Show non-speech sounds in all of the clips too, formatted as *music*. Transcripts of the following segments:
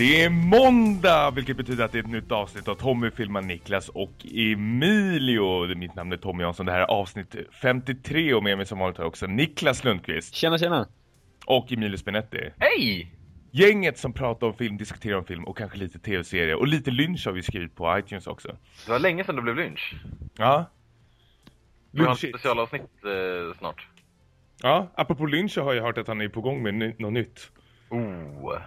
Det är måndag, vilket betyder att det är ett nytt avsnitt av Tommy filmar Niklas och Emilio. Mitt namn är Tommy Jansson. Det här är avsnitt 53 och med mig som vanligt har också Niklas Lundqvist. Tjena, tjena. Och Emilio Spinetti. Hej! Gänget som pratar om film, diskuterar om film och kanske lite tv-serier. Och lite lynch har vi skrivit på iTunes också. Det var länge sedan det blev lynch. Ja. Vi har ett specialavsnitt eh, snart. Ja, apropå lynch så har jag hört att han är på gång med något nytt. Oh.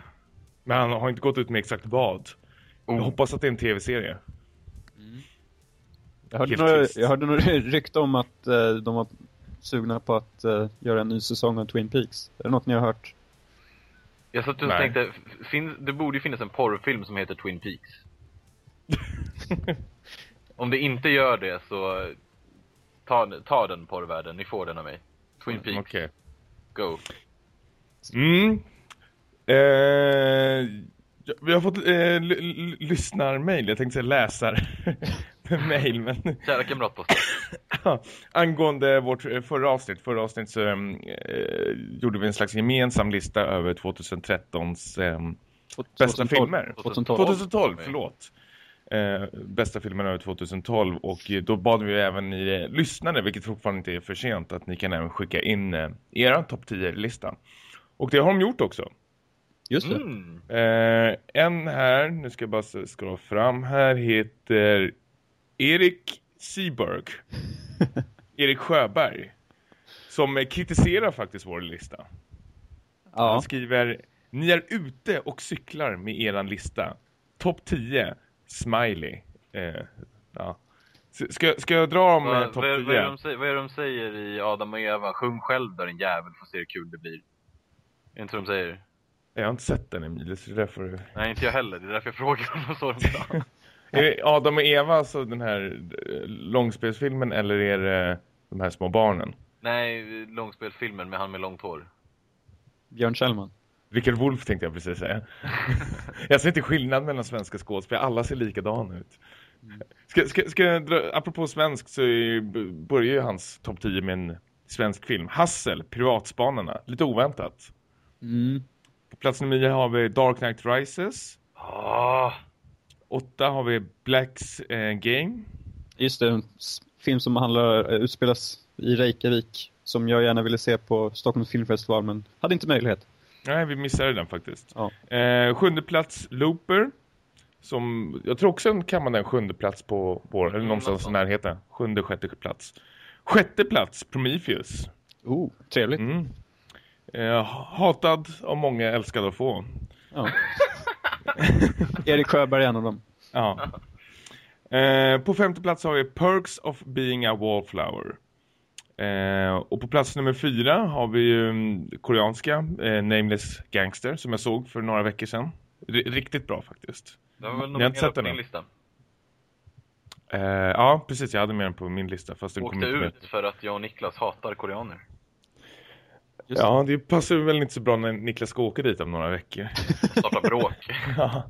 Men han har inte gått ut med exakt vad. Jag oh. hoppas att det är en tv-serie. Jag hörde, några, jag hörde några rykte om att eh, de var sugna på att eh, göra en ny säsong av Twin Peaks. Är det något ni har hört? Jag satt och Nej. tänkte, finns, det borde ju finnas en porrfilm som heter Twin Peaks. *laughs* Om det inte gör det så ta, ta den porrvärlden, ni får den av mig. Twin Peaks, Okej. go. Mm. Eh, vi har fått eh, lyssnarmail, jag tänkte säga läsar-mail, *laughs* men Kära kamratposter. ja, angående vårt eh, förra avsnitt, förra avsnitt så eh, gjorde vi en slags gemensam lista över 2013s eh, bästa 2012. filmer. 2012. 2012, förlåt. Eh, bästa filmen över 2012 och då bad vi även ni eh, lyssnare, vilket fortfarande inte är för sent, att ni kan även skicka in eh, era topp 10-lista. Och det har de gjort också. Just det. Mm. Eh, en här, nu ska jag bara s- scrolla fram här, heter Erik Seberg. *laughs* Erik Sjöberg. Som eh, kritiserar faktiskt vår lista. Han Ja. skriver, ni är ute och cyklar med eran lista. Topp 10, smiley. Eh, ja. Ska, ska jag dra om eh, Vad, topp vad, är- vad, är 10? de, säger- vad är de säger i Adam och Eva? Sjung själv där en jävel får se hur kul det blir. Är inte de säger? Jag har inte sett den Emilie, så det är därför... Nej, inte jag heller. Det är därför jag frågar om de så de sa. Är det Adam och Eva, alltså den här eh, långspelsfilmen, eller är det de här små barnen? Nej, långspelfilmen med han med långt hår. Björn Kjellman. Richard Wolff tänkte jag precis säga. *laughs* jag ser inte skillnad mellan svenska skådespelare, alla ser likadana ut. Ska, ska, ska jag dra, apropå svensk så börjar ju hans topp 10 med en svensk film. Hassel, Privatspanarna, lite oväntat. Mm. Plats nummer 9 har vi Dark Knight Rises. Ah, Åtta har vi Blacks eh, Game. Just det, en film som handlar, eh, utspelas i Reykjavik. Som jag gärna ville se på Stockholms filmfestival men hade inte möjlighet. Nej, vi missade den faktiskt. Ja. Eh, sjunde plats Looper. Som, jag tror också kan man den sjunde plats på vår, eller någonstans i närheten. Sjunde, sjätte plats. Sjätte plats Prometheus. Oh, trevligt. Mm. Eh, hatad av många, älskad av få. Ja. *laughs* Erik Sjöberg är en av dem. Ja. Eh, på femte plats har vi Perks of being a wallflower. Eh, och på plats nummer fyra har vi ju mm, koreanska eh, Nameless Gangster som jag såg för några veckor sedan. R- riktigt bra faktiskt. det var väl Ni har inte sett på den din än? lista. Eh, ja, precis. Jag hade med den på min lista. Fast den kom Åkte inte med. ut för att jag och Niklas hatar koreaner. Just Ja, det passar väl inte så bra när Niklas ska åka dit om några veckor. *laughs* Starta bråk. *laughs* ja.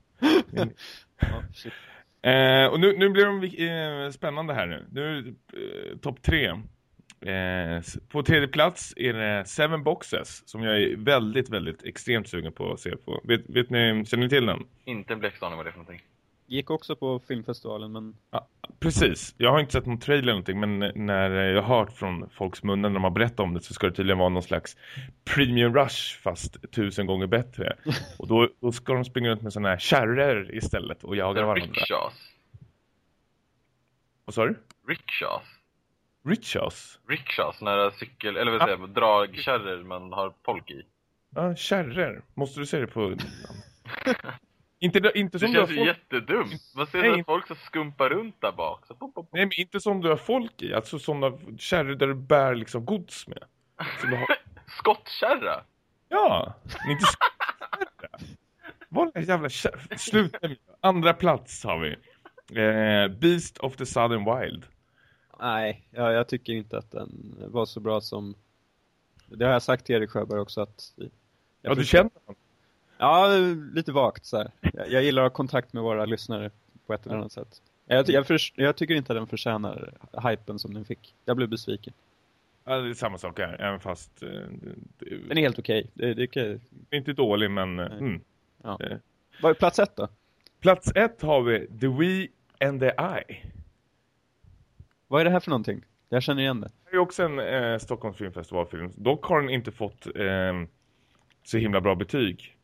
Eh, och nu, nu blir de eh, spännande här nu. Nu eh, topp tre. Eh, på tredje plats är det Seven Boxes som jag är väldigt, väldigt extremt sugen på att se på. Vet, vet ni, känner ni till den? inte en bläckstane vad det är för någonting. Gick också på filmfestivalen men Ja, precis. Jag har inte sett någon trailer eller någonting men när jag har hört från folks munnen när de har berättat om det så ska det tydligen vara någon slags premium rush fast tusen gånger bättre. *laughs* Och då, då ska de springa runt med sådana här kärror istället och jaga varandra. Rickshaws. Vad sa du? Rickshaws. Rickshaws? Rickshaws, här cykel, eller vad säger jag, dragkärror man har folk i. Ja, kärror. Måste du säga det på... *laughs* inte, inte Det som du har känns folk... jättedumt. Man ser Nej. att folk som skumpar runt där bak. Så pop, pop, pop. Nej, men inte som du har folk i. Alltså sådana kärror där du bär liksom gods med. Som har... *laughs* Skottkärra! Ja, men inte kärra. *laughs* Vad är jävla kärra? Sluta nu. Andra plats har vi. Eh, Beast of the Southern Wild. nej, ja, jag tycker inte att den var så bra som... Det har jag sagt till Erik Sjöberg också att... Jag Ja, du känner honom. Ja, lite vagt så här. Jag, jag gillar att ha kontakt med våra lyssnare på ett eller annat sätt. Jag, jag, förs- jag tycker inte att den förtjänar hypen som den fick. Jag blev besviken. Ja, det är samma sak här. Även fast... Eh, det, Den är helt okej. Det, det, det är inte dålig, men... eh. Mm. Ja. Eh, Vad är plats ett då? Plats ett har vi The We and the I. Vad är det här för någonting? Jag känner igen det. Det är också en eh, Stockholms filmfestivalfilm. Dock har den inte fått eh, så himla bra betyg.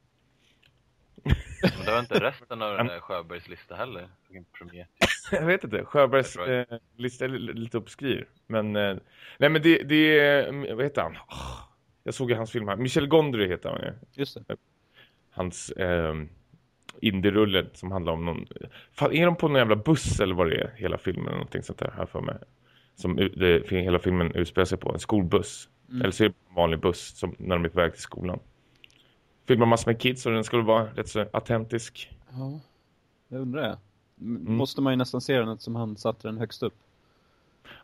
Men det var inte *laughs* resten av den där Sjöbergs lista heller. *laughs* Jag vet inte. Sjöbergs eh, lista är li- lite uppskriv. Men, eh, nej men det, det är, vad heter han? Åh, jag såg ju hans film här. Michel Gondry heter han ju. Just det. Hans eh, indie-rulle som handlar om någon... Fan, är de på någon jävla buss eller vad det är? Hela filmen eller någonting sånt där här för mig. Som det, hela filmen utspelar sig på. En skolbuss. Mm. Eller så är det en vanlig buss som, när de är på väg till skolan. Filmar massor med kids och den skulle vara rätt så autentisk. Ja, det undrar jag. M- Mm. Måste man ju nästan se den eftersom han satte den högst upp.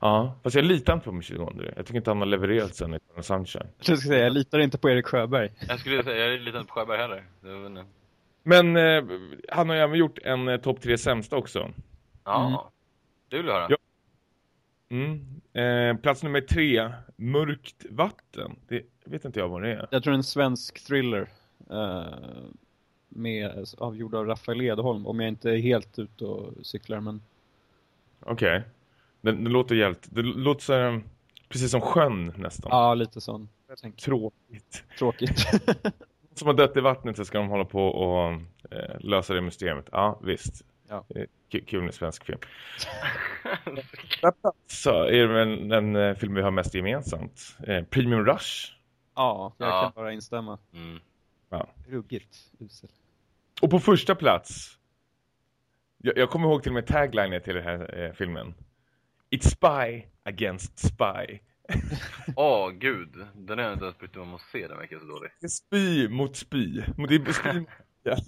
Ja, fast jag litar inte på Michel Gondry. Jag tycker inte han har levererat sen i Sunshine. Jag ska säga, jag litar inte på Erik Sjöberg. Jag skulle säga, jag litar inte på Sjöberg heller. Det Men eh, han har ju även gjort en eh, topp tre sämsta också. ja, Mm. det vill jag höra. Ja. Mm. Eh, plats nummer tre, Mörkt vatten. Det vet inte jag vad det är. Jag tror en svensk thriller. Eh, med, avgjord av Rafael Edholm. Om jag inte är helt ute och cyklar. Men Okej. Den, den låter jävligt... Det låter så, precis som sjön nästan. ja, lite sån. Tråkigt. tråkigt. *laughs* Som har dött i vattnet så ska de hålla på och eh, lösa det mysteriet. Ja, visst. Ja. Kul med svensk film. Så är det väl den eh, film vi har mest gemensamt. Eh, Premium Rush. ja, jag Ja. kan bara instämma. Mm. Ja. Ruggigt usel. Och på första plats. Jag, jag kommer ihåg till och med taglinen till den här eh, filmen. It's spy against spy. *laughs* Åh, gud. Den jag inte ens brytt om att se, den verkar så dålig. Det är spy mot spy. Det är spy mot... ja. *laughs*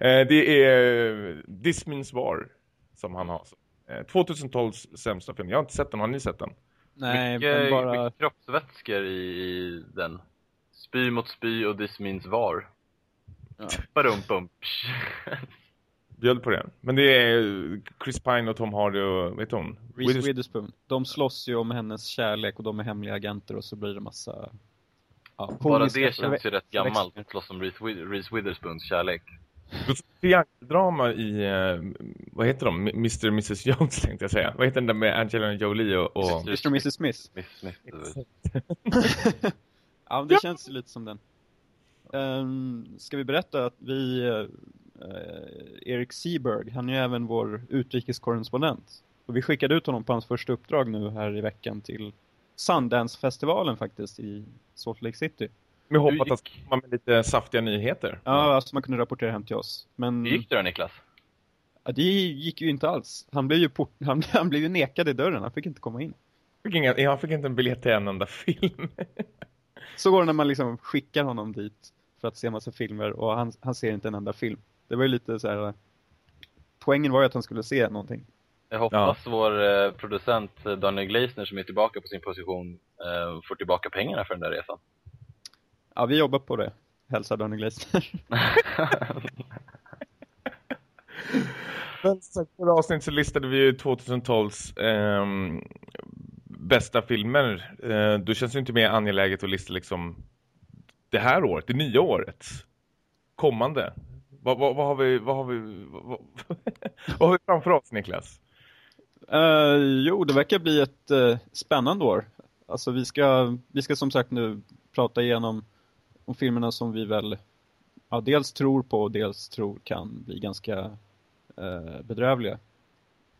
Eh, det är eh, This Means War som han har. Eh, 2012s sämsta film. Jag har inte sett den. Har ni sett den? Nej, mycket, men bara... mycket kroppsvätskor i, i den. Spy mot spy och this means var. Ja. Badum, bum. *laughs* Bjöd på den. Men det är Chris Pine och Tom Hardy och vet hon? Reese Withers- Witherspoon. De slåss ju om hennes kärlek och de är hemliga agenter och så blir det massa... Ja, Bara det känns ju rätt gammalt. Att slåss om Reese, With- Reese Witherspoons kärlek. Triangeldrama i, eh, vad heter de? Mr. och Mrs. Jones tänkte jag säga. Vad heter den där med Angelina Jolie och... och... Mr. och Mrs. Smith. Smith, Smith. *laughs* *laughs* Ja, men det känns lite som den. Um, ska vi berätta att vi... eh, Erik Seberg, han är ju även vår utrikeskorrespondent. Och vi skickade ut honom på hans första uppdrag nu här i veckan till Sundance-festivalen faktiskt i Salt Lake City. Med hopp Hur att han komma med lite saftiga nyheter. Ja, alltså man kunde rapportera hem till oss. Men Hur gick det då Niklas? ja, det gick ju inte alls. Han blev ju, port, *laughs* han, han blev ju nekad i dörren, han fick inte komma in. Fick inga, jag fick inte en biljett till en enda film. *laughs* Så går det när man liksom skickar honom dit för att se en massa filmer och han, han ser inte en enda film. Det var ju lite så här. Poängen var ju att han skulle se någonting. Jag hoppas vår eh, producent eh, Daniel Gleisner som är tillbaka på sin position eh, får tillbaka pengarna för den där resan. Ja, vi jobbar på det. Hälsar Daniel Gleisner. *laughs* Men sagt, förra avsnittet så listade vi ju 2012s ehm, bästa filmer. Eh, då känns det inte mer angeläget att lista liksom det här året, det nya året. Kommande. Vad, vad, vad har vi vad har vi vad, vad, *laughs* vad har vi framför oss Niklas? Eh, jo, det verkar bli ett eh, spännande år. Alltså vi ska, vi ska som sagt nu prata igenom om filmerna som vi väl ja, dels tror på och dels tror kan bli ganska eh, bedrövliga.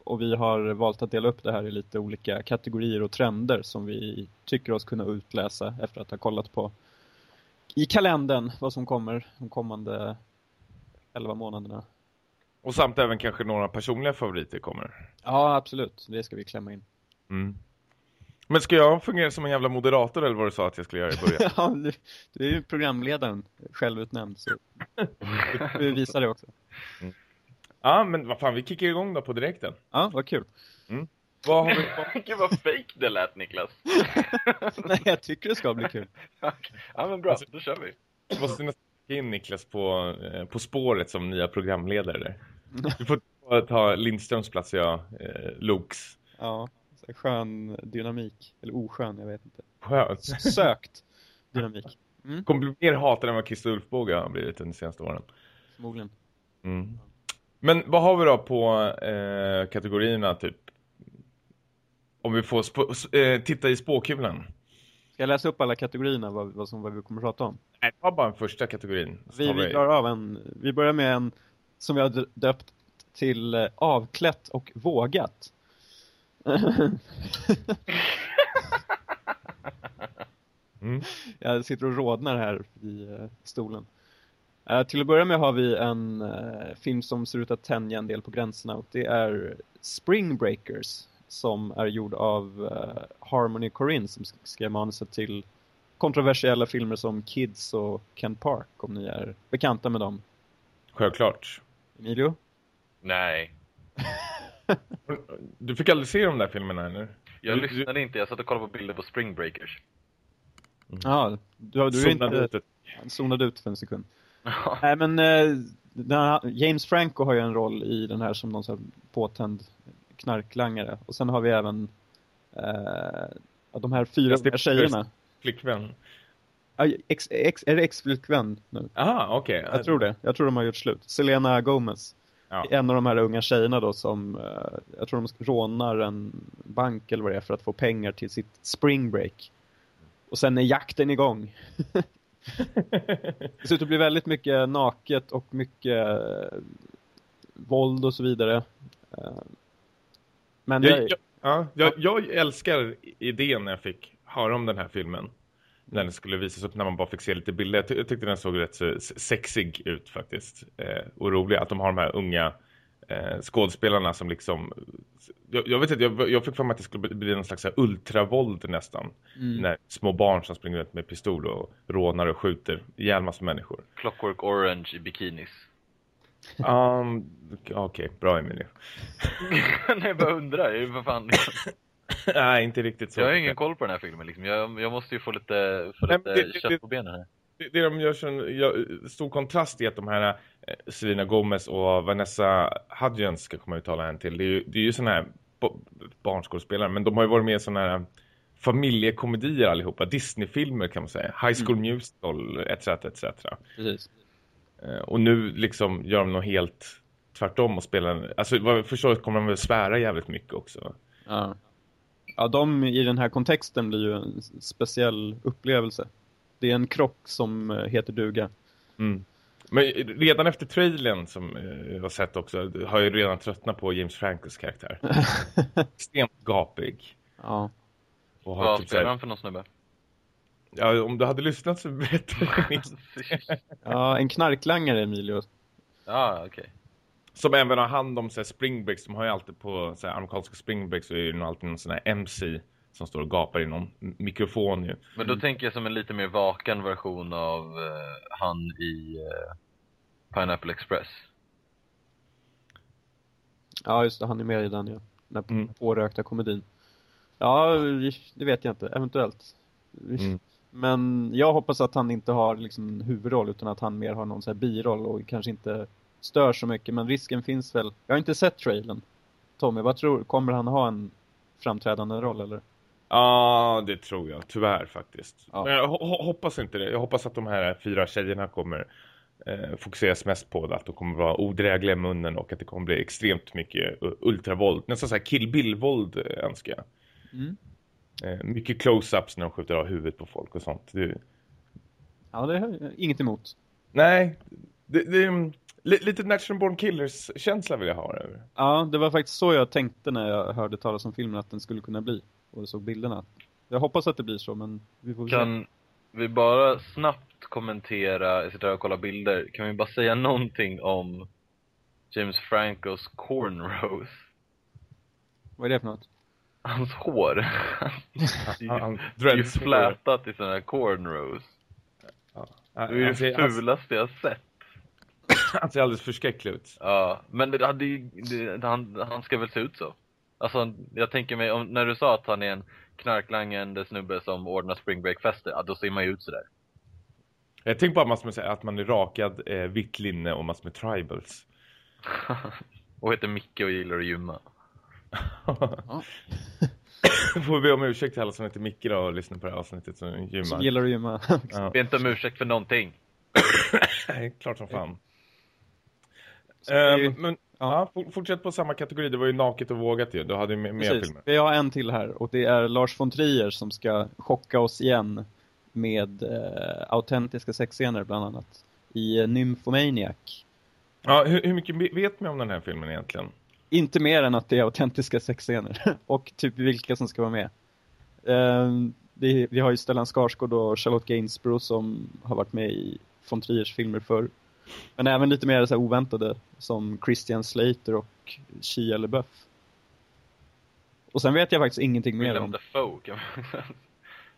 Och vi har valt att dela upp det här i lite olika kategorier och trender som vi tycker oss kunna utläsa efter att ha kollat på i kalendern vad som kommer de kommande 11 månaderna. Och samt även kanske några personliga favoriter kommer. Ja, absolut. Det ska vi klämma in. Mm. Men ska jag fungera som en jävla moderator eller vad du sa att jag skulle göra i början? *laughs* Ja, du, du är ju programledaren, självutnämnd, så vi visar det också. Ja, men vad fan, vi kickar igång då på direkten. Ja, vad kul. Vad har vi... *laughs* Gud vad fake det lät Niklas. *laughs* Nej, jag tycker det ska bli kul. *laughs* ja men bra, då kör vi. Jag måste nästan in Niklas på, eh, på spåret som nya programledare. Du får ta- Lindströms plats och jag eh, Lokes. Ja, skön dynamik. Eller oskön, jag vet inte. Skönt. Sökt dynamik. Kommer bli mer hatad än vad Christer Ulfbåge har blivit de senaste åren. Förmodligen. Mm. Men vad har vi då på eh, kategorierna typ? Om vi får spå, eh, titta i spåkulan. Ska jag läsa upp alla kategorierna vad, vad, som, vad vi kommer att prata om? Nej, ta bara den första kategorin. Vi, vi drar av en, vi börjar med en som vi har dö- döpt till eh, avklätt och vågat. *laughs* Mm. Jag sitter och rodnar här i eh, stolen. Eh, till att börja med har vi en eh, film som ser ut att tänja en del på gränserna och det är Spring Breakers som är gjord av eh, Harmony Korine som sk- skrev manuset till kontroversiella filmer som Kids och Ken Park om ni är bekanta med dem. Självklart. Emilio? Nej. *laughs* Du fick aldrig se de där filmerna eller? Jag Du- du- lyssnade inte, jag satt och kollade på bilder på Spring Breakers. Ja, du, har- du är Zonade inte ut ett- zonad ut för en sekund. Nej men eh, här, James Franco har ju en roll i den här som någon sån här påtänd knarklangare. Och sen har vi även eh, ja, de här fyra unga tjejerna. Flickvän. Ja, ex, ex, är det ex-flickvän nu? Aha, okej. Jag tror det. Jag tror de har gjort slut. Selena Gomez. Ja. En av de här unga tjejerna då som, eh, jag tror de rånar en bank eller vad det är för att få pengar till sitt spring break. Och sen är jakten igång. *laughs* Det ser ut att bli väldigt mycket naket och mycket eh, våld och så vidare. Eh, Men Jag, jag, ja, jag, jag älskar idén när jag fick höra om den här filmen. När den skulle visas upp, när man bara fick se lite bilder. Jag, ty jag tyckte den såg rätt så sexig ut faktiskt. Eh, och rolig. Att de har de här unga eh, skådespelarna som liksom... Jag, jag vet inte, jag, jag fick för mig att det skulle bli- någon slags ultravåld nästan. Mm. När små barn som springer runt med pistol och rånar och skjuter ihjäl massor människor. Clockwork Orange i bikinis. Um, Okej, bra Emilie. *laughs* Nej, jag bara undrar. Jag, är vad fan, Nej, inte riktigt så. jag har ingen koll på den här filmen liksom. Jag, jag måste ju få lite, få Nej, lite men det- det- kött på benen här. Det, de gör sån ja, stor kontrast i att de här eh, Selena Gomez och Vanessa Hudgens ska komma uttala en till. Det är ju, det är ju såna här barnskådespelare, men de har ju varit med i såna här familjekomedier allihopa. Disneyfilmer kan man säga. High School Musical, etc. etc. precis. Eh, Och nu liksom gör de något helt tvärtom och spelar... Alltså vad jag förstår kommer de väl svära jävligt mycket också. Ja. ja, de i den här kontexten blir ju en speciell upplevelse. Det är en krock som eh, heter duga. Mm. Men redan efter trailern som eh, jag har sett också har jag redan tröttnat på James Francos karaktär. *laughs* Extremt gapig. Ja. Och har Vad typ spelar han för någon snubbe? ja, om du hade lyssnat så berättade *laughs* jag ja, en knarklangare Emilio. Ja, okej. Som även har hand om såhär, springbreaks. De har ju alltid på såhär, amerikanska springbreaks så är det ju nog alltid någon sån här MC som står och gapar i någon mikrofon ju. Men då tänker jag som en lite mer vaken version av eh, han i eh, Pineapple Express. Ja, just det. Han är med i den, ja. Den Mm. pårökta komedin. Ja, det vet jag inte. Eventuellt. Mm. Men jag hoppas att han inte har liksom huvudroll utan att han mer har någon så här biroll och kanske inte stör så mycket. Men risken finns väl. Jag har inte sett trailern. Tommy, vad tror Kommer han ha en framträdande roll eller? Ja, det tror jag. Tyvärr faktiskt. Ja. Men jag ho- ho- hoppas inte det. Jag hoppas att de här fyra tjejerna kommer eh, fokuseras mest på det. Att de kommer vara odrägliga i munnen och att det kommer bli extremt mycket ultravåld. Nästan så här Kill Bill-våld eh, önskar jag. Mm. Eh, mycket close-ups när de skjuter av huvudet på folk och sånt. Det, Ja, det jag inget emot. nej, det, det är li, lite Natural Born Killers-känsla vill jag ha över. Ja, det var faktiskt så jag tänkte när jag hörde talas om filmen att den skulle kunna bli. Och jag såg bilderna. Jag hoppas att det blir så, men vi får se. Kan vi bara snabbt kommentera, jag sitter här och kollar bilder, kan vi bara säga någonting om James Francos cornrows? Vad är det för något? Hans hår. *laughs* Det är ju flätat i sådana här cornrows. Ja, Det är ju det fulaste jag sett. *clears throat* han ser alldeles förskräcklig ut. Ja, men det hade ju, det, han, han ska väl se ut så? Alltså, jag tänker mig, om, när du sa att han är en knarklangande snubbe som ordnar spring break-fester, ja, då ser man ju ut sådär. Jag tänker bara med, så här, att man är rakad, eh, vitt linne och massor med tribals. *laughs* och heter Micke och gillar att gymma. *laughs* Får vi be om ursäkt till alla som heter Micke då och lyssnar på det här avsnittet som Som gymmar. gillar att gymma. Ja. *laughs* Be inte om ursäkt för någonting. Nej, klart som fan. Är Eh, men ja. for- fortsätt på samma kategori. Det var ju naket och vågat ju. Du hade ju mer, filmer. Vi har en till här och det är Lars von Trier som ska chocka oss igen med eh, autentiska sexscener bland annat i eh, Nymphomaniac. Ja, hur, hur mycket vet man om den här filmen egentligen? Inte mer än att det är autentiska sexscener *laughs* och typ vilka som ska vara med. Eh, det, vi har ju Stellan Skarsgård och Charlotte Gainsborough som har varit med i von Triers filmer förr. Men även lite mer så här oväntade som Christian Slater och Shia LaBeouf. Och sen vet jag faktiskt ingenting mer Willem om... Dafoe kan man *laughs*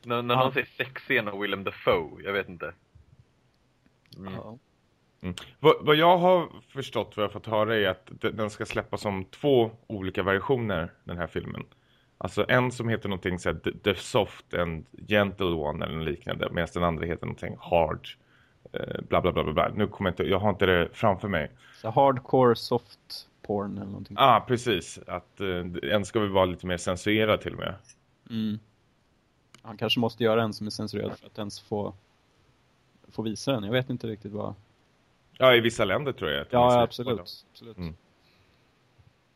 När, när Ja. någon säger sexscen och Willem Dafoe, jag vet inte. Mm. Ja. Vad, vad jag har förstått, vad jag har fått höra är att de- den ska släppas som två olika versioner, den här filmen. Alltså en som heter någonting så här, The- The Soft and Gentle One eller liknande. Medan den andra heter någonting Hard. Eh, bla bla bla bla. Nu kommer jag inte, jag har inte det framför mig. Så hardcore soft porn eller någonting. Ja, ah, precis. Att eh, en ska väl vara lite mer censurerad till och med. Mm. Han kanske måste göra en som är censurerad för att ens få, få visa den. Jag vet inte riktigt vad... Ja, i vissa länder tror jag. Ja, säger- absolut. absolut. Mm.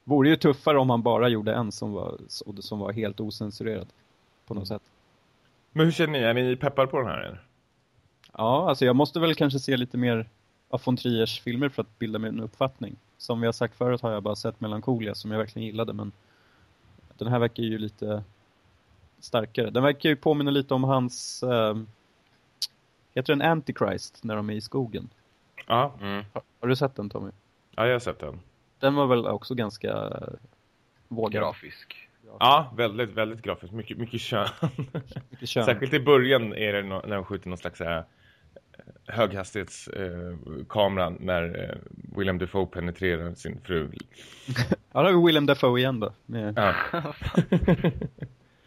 Vore ju tuffare om man bara gjorde en som var, som var helt ocensurerad. På något sätt. Men hur känner ni? Är ni peppar på den här? eller? Ja, alltså jag måste väl kanske se lite mer av von Triers filmer för att bilda mig en uppfattning. Som vi har sagt förut har jag bara sett Melancholia som jag verkligen gillade men den här verkar ju lite starkare. Den verkar ju påminna lite om hans eh, heter den Antichrist när de är i skogen? Ja, Mm. Har, har du sett den Tommy? ja, jag har sett den. Den var väl också ganska eh, vågad. Grafisk. Ja, väldigt, väldigt grafiskt. Mycket, mycket kön. Mycket kön. *laughs* Särskilt i början är det när de skjuter någon slags så här, eh, höghastighetskamera eh, när eh, William Defoe penetrerar sin fru. *laughs* Ja, då har vi Willem Dafoe igen då. Med, Ja. *laughs*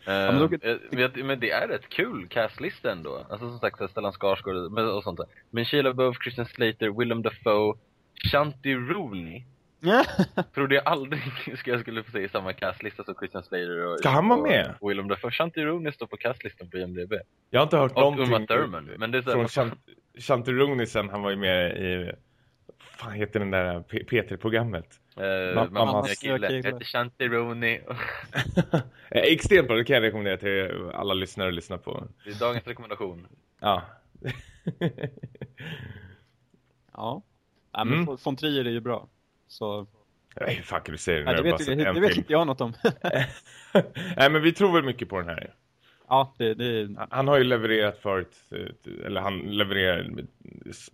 Eh, men då- eh, men det är rätt kul castlista ändå. Alltså som sagt, Stellan Skarsgård och sånt där. Men Shia LaBeouf, Christian Slater, Willem Dafoe, Shanti Rooney. *laughs* Trodde jag aldrig *laughs* ska jag skulle få se i samma castlista som Christian Slater och Ska han vara och med? Willem Dafoe. Shanti Rooney står på castlistan på IMDB. Jag har inte hört Och någonting Uma Thurman. Men det är så här, från vad Shanti Rooney sen han var ju med i fan heter den där P- P3-programmet? Eh, Mammas Mammas nya nya kille. Shanti Rooney. Eh, Extremt bra, det kan jag rekommendera till alla lyssnare att lyssna på. Det är dagens rekommendation. Ja. ja. Nej, men Mm. von Trier är ju bra. Så, Nej, hur fan kan du säga det? nej, det jag vet, sett det, vet inte jag något om. *laughs* Nej, men vi tror väl mycket på den här. ja, det, det, Han har ju levererat förut, eller han levererar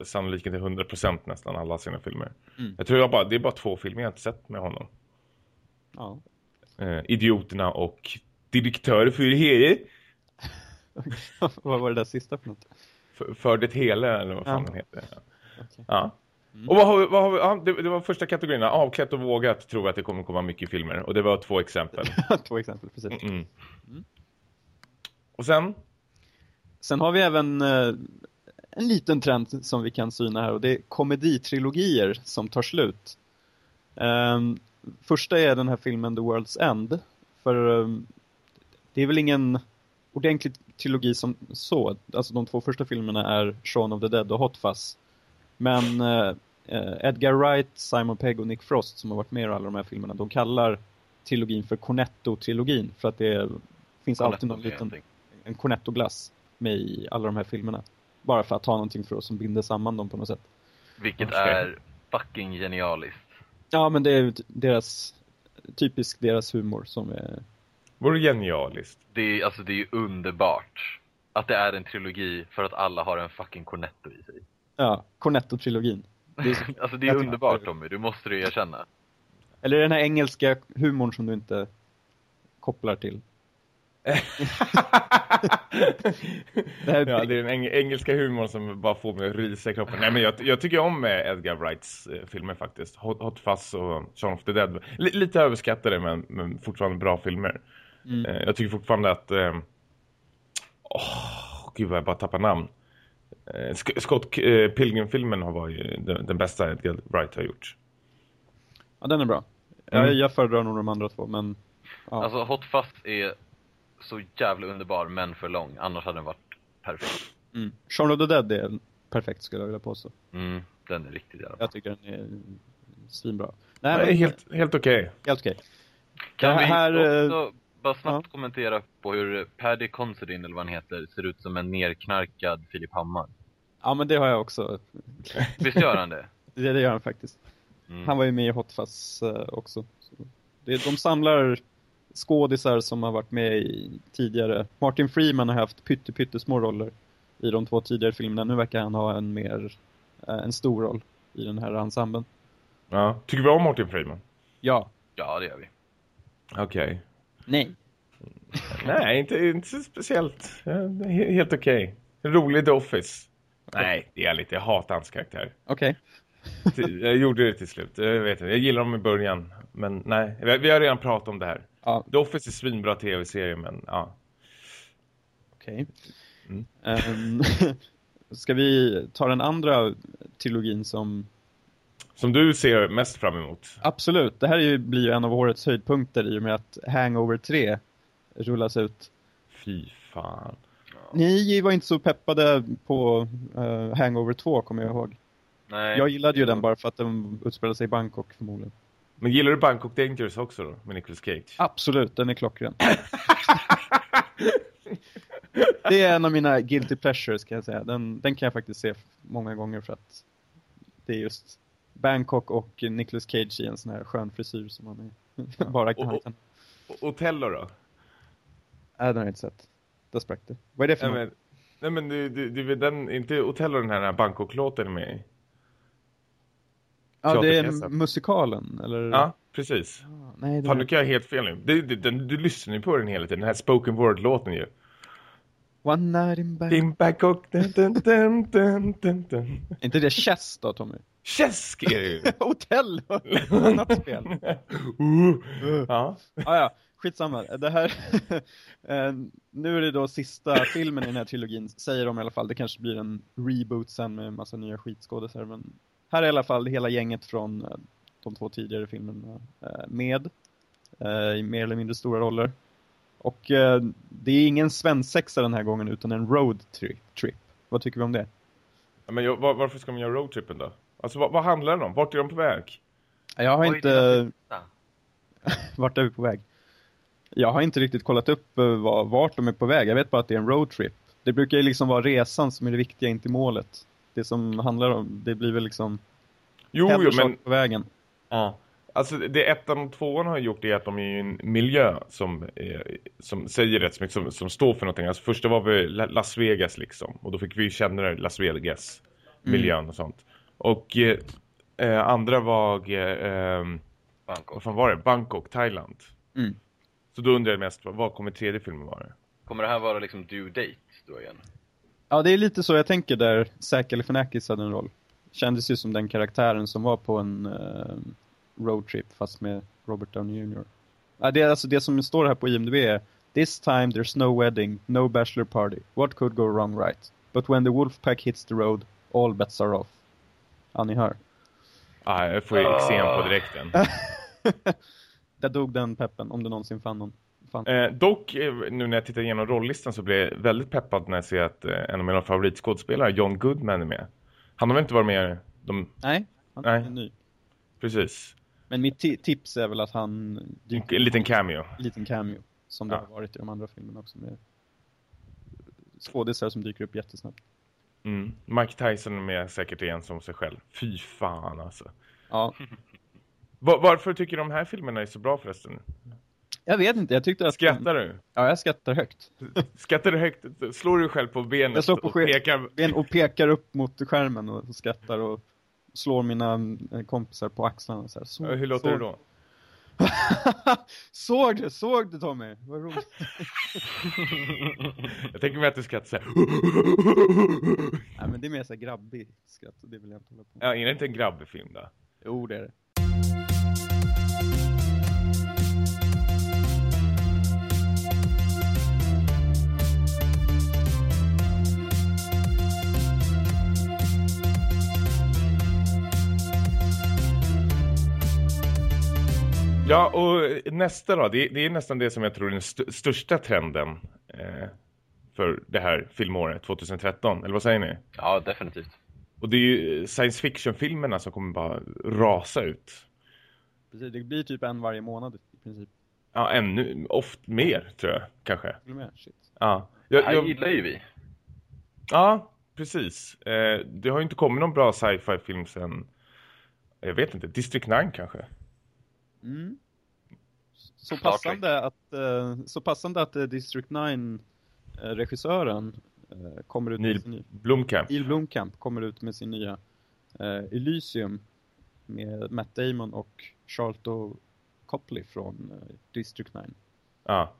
sannolikt till 100% nästan alla sina filmer. Mm. Jag tror jag bara, det är bara två filmer jag inte sett med honom. ja. Eh, Idioterna och Direktör för det hela. *laughs* Vad var det där sista för något? För, för det hela, eller vad fan Ja. den heter. Okej. ja. Mm. Och vad har vi, vad har vi ja, det, det var första kategorierna. Avklätt och vågat tror jag att det kommer komma mycket filmer. Och det var två exempel. *laughs* Två exempel, precis. Mm. Och sen? Sen har vi även eh, en liten trend som vi kan syna här och det är komeditrilogier som tar slut. Ehm, första är den här filmen The World's End. För ehm, det är väl ingen ordentlig trilogi som så. Alltså de två första filmerna är Shaun of the Dead och Hot Fuzz. Men eh, eh, Edgar Wright, Simon Pegg och Nick Frost som har varit med i alla de här filmerna, de kallar trilogin för Cornetto-trilogin för att det finns alltid någon liten en cornettoglass med i alla de här filmerna. Bara för att ha någonting för oss som binder samman dem på något sätt. Vilket är fucking genialiskt. Ja, men det är deras, typisk deras humor som är... Vore genialiskt. Det är, alltså det är ju underbart. Att det är en trilogi för att alla har en fucking cornetto i sig. Ja, Cornetto-trilogin. Det är så, *laughs* Alltså det är tycker- underbart Tommy, du måste det erkänna. eller den här engelska humorn som du inte kopplar till. *laughs* Det Ja, det är den eng engelska humorn som bara får mig att rysa i kroppen. Nej, men jag, jag tycker om eh, Edgar Wrights eh, filmer faktiskt. Hot, Hot Fuzz och Shaun of the Dead. L lite överskattade men, men fortfarande bra filmer. Mm. Eh, jag tycker fortfarande att... Eh, åh, gud vad jag bara tappar namn. Eh, Scott eh, Pilgrim-filmen har varit den, den bästa Edgar Wright har gjort. Ja, den är bra. Mm. Jag, jag föredrar nog de andra två, men... Ja. Alltså Hot Fuzz är så jävla underbar men för lång, annars hade den varit perfekt. mm. Shaun of the Dead är perfekt skulle jag vilja påstå. Mm, den är riktigt jävla bra. Jag tycker den är svinbra. Nej, men, helt, helt okej. Okay. Helt okej. Okay. Kan vi här, också bara snabbt ja. kommentera på hur Paddy Considine, eller vad han heter, ser ut som en nerknarkad Filip Hammar? Ja, men det har jag också. Visst gör han det? *laughs* det, det gör han faktiskt. Mm. Han var ju med i Hot Fuzz uh, också. Det, de samlar skådisar som har varit med i tidigare. Martin Freeman har haft pytte, pytte små roller i de två tidigare filmerna. Nu verkar han ha en mer uh, en stor roll i den här ensemblen. Ja. Tycker vi om Martin Freeman? Ja. Ja, det gör vi. Okej. Okay. Nej. Nej, inte, inte så speciellt. Helt okej. Okay. Rolig The Office. Nej, det är lite. Jag hatar hans karaktär. Okej. Okay. jag gjorde det till slut. Jag vet inte. Jag gillar dem i början. Men nej, vi har redan pratat om det här. Ja. The Office är svinbra tv-serie, men ja. Okej. Okay. Mm. Um, *laughs* ska vi ta den andra trilogin som... Som du ser mest fram emot? Absolut. Det här ju, blir ju en av årets höjdpunkter i och med att Hangover 3 rullas ut. Fy fan. Ni var inte så peppade på uh, Hangover 2, kommer jag ihåg. Nej. Jag gillade ju den bara för att den utspelade sig i Bangkok förmodligen. Men gillar du Bangkok Dangerous också då, med Nicolas Cage? Absolut, den är klockren. *laughs* *laughs* det är en av mina guilty pleasures kan jag säga. Den, den kan jag faktiskt se många gånger för att det är just Bangkok och Nicolas Cage i en sån här skön frisyr som man är *laughs* bara kan och, och, och Otello då? Nej, den har jag inte sett. Där sprack det. Vad är det för nej, men, nej men du, du, du, den, inte Otello den här Bangkok-låten med i? Ja, det är musikalen, eller? Ja, precis. Ah, nej, det Fan, nu kan jag helt fel nu. Du, du, du, du lyssnar ju på den hela tiden, den här spoken word-låten ju. One night in Bangkok. In Bangkok. Dun, dun, dun, dun, dun, dun. Är inte det Chess då, Tommy? Chess är det ju. *laughs* Hotell. Annat spel. uh. Ja. Ah, ja skitsamma. Det här, *laughs* eh, nu är det då sista filmen i den här trilogin, säger de i alla fall. Det kanske blir en reboot sen med en massa nya skitskådisar. Men här är i alla fall hela gänget från eh, de två tidigare filmerna eh, med. I mer eller mindre stora roller. Och det är ingen svensexa den här gången utan en road trip. Vad tycker vi om det? Men jag, var, varför ska man göra roadtrippen då? Alltså vad, vad handlar det om? Vart är de på väg? Jag har Oj, inte... *laughs* Vart är vi på väg? Jag har inte riktigt kollat upp eh, vart de är på väg. Jag vet bara att det är en roadtrip. Det brukar ju liksom vara resan som är det viktiga, inte målet. Det som handlar om, det blir väl liksom... Jo, jo men... På vägen. Ja. Alltså det ettan och tvåan har gjort är att de är en miljö som, eh, som säger rätt så mycket, som, som står för någonting. Alltså första var vi Las Vegas liksom. Och då fick vi känna Las Vegas, miljön mm. och sånt. Och eh, eh andra var... Eh, Bangkok. Vad fan var det? Bangkok, Thailand. Mm. Så då undrar jag mest, vad kommer tredje filmen vara? Kommer det här vara liksom due date då igen? Ja, det är lite så jag tänker där Zack Galifianakis hade en roll. Kändes ju som den karaktären som var på en uh, roadtrip fast med Robert Downey Jr. Ja, det, är alltså det som står här på IMDb är This time there's no wedding, no bachelor party. What could go wrong right? But when the wolf pack hits the road, all bets are off. Ja, ni hör. Ja, jag får ju eksem på direkten. *laughs* Där dog den peppen, om du någonsin fann någon. Eh, dock, eh, nu när jag tittar igenom rolllistan så blir jag väldigt peppad när jag ser att eh, en av mina favoritskådespelare, John Goodman, är med. Han har väl inte varit med? De... Nej, han är ny. Precis. Men mitt tips är väl att han... En liten cameo. En liten cameo. Som det ja. har varit i de andra filmerna också. Med skådespelare som dyker upp jättesnabbt. Mm. Mike Tyson är säkert igen som sig själv. Fy fan alltså. Ja. Var, varför tycker du de här filmerna är så bra förresten? Jag vet inte, jag tyckte att... Skrattar du? Ja, jag skrattar högt. Skrattar du högt? Slår du själv på benet jag slår på och pekar... Ben och pekar upp mot skärmen och skrattar och slår mina eh, kompisar på axlarna. Så, här. så Hur låter så... det då? *laughs* såg du? Såg du Tommy? Vad roligt. *laughs* jag tänker mig att du skrattar så här. Nej men det är mer så här grabbig skratt. Det vill jag inte hålla på Ja, är det inte en grabbig film då? Jo, det är det. Ja, och nästa då, det, det, är nästan det som jag tror är den st största trenden eh, för det här filmåret 2013, eller vad säger ni? Ja, definitivt. Och det är ju science fiction-filmerna som kommer bara rasa ut. Precis, det blir typ en varje månad i princip. Ja, ännu, ofta mer tror jag, kanske. Till med, shit. Ja, Det jag, här jag, gillar ju vi. ja precis. Eh, det har ju inte kommit någon bra sci-fi-film sen, jag vet inte, District 9 kanske. Mm. Så Star passande, att, eh, så passande att eh, District 9 eh, regissören kommer ut Neil med sin nya, Blomkamp. Neil Blomkamp kommer ut med sin nya Elysium med Matt Damon och Charlton Copley från District 9. Ja.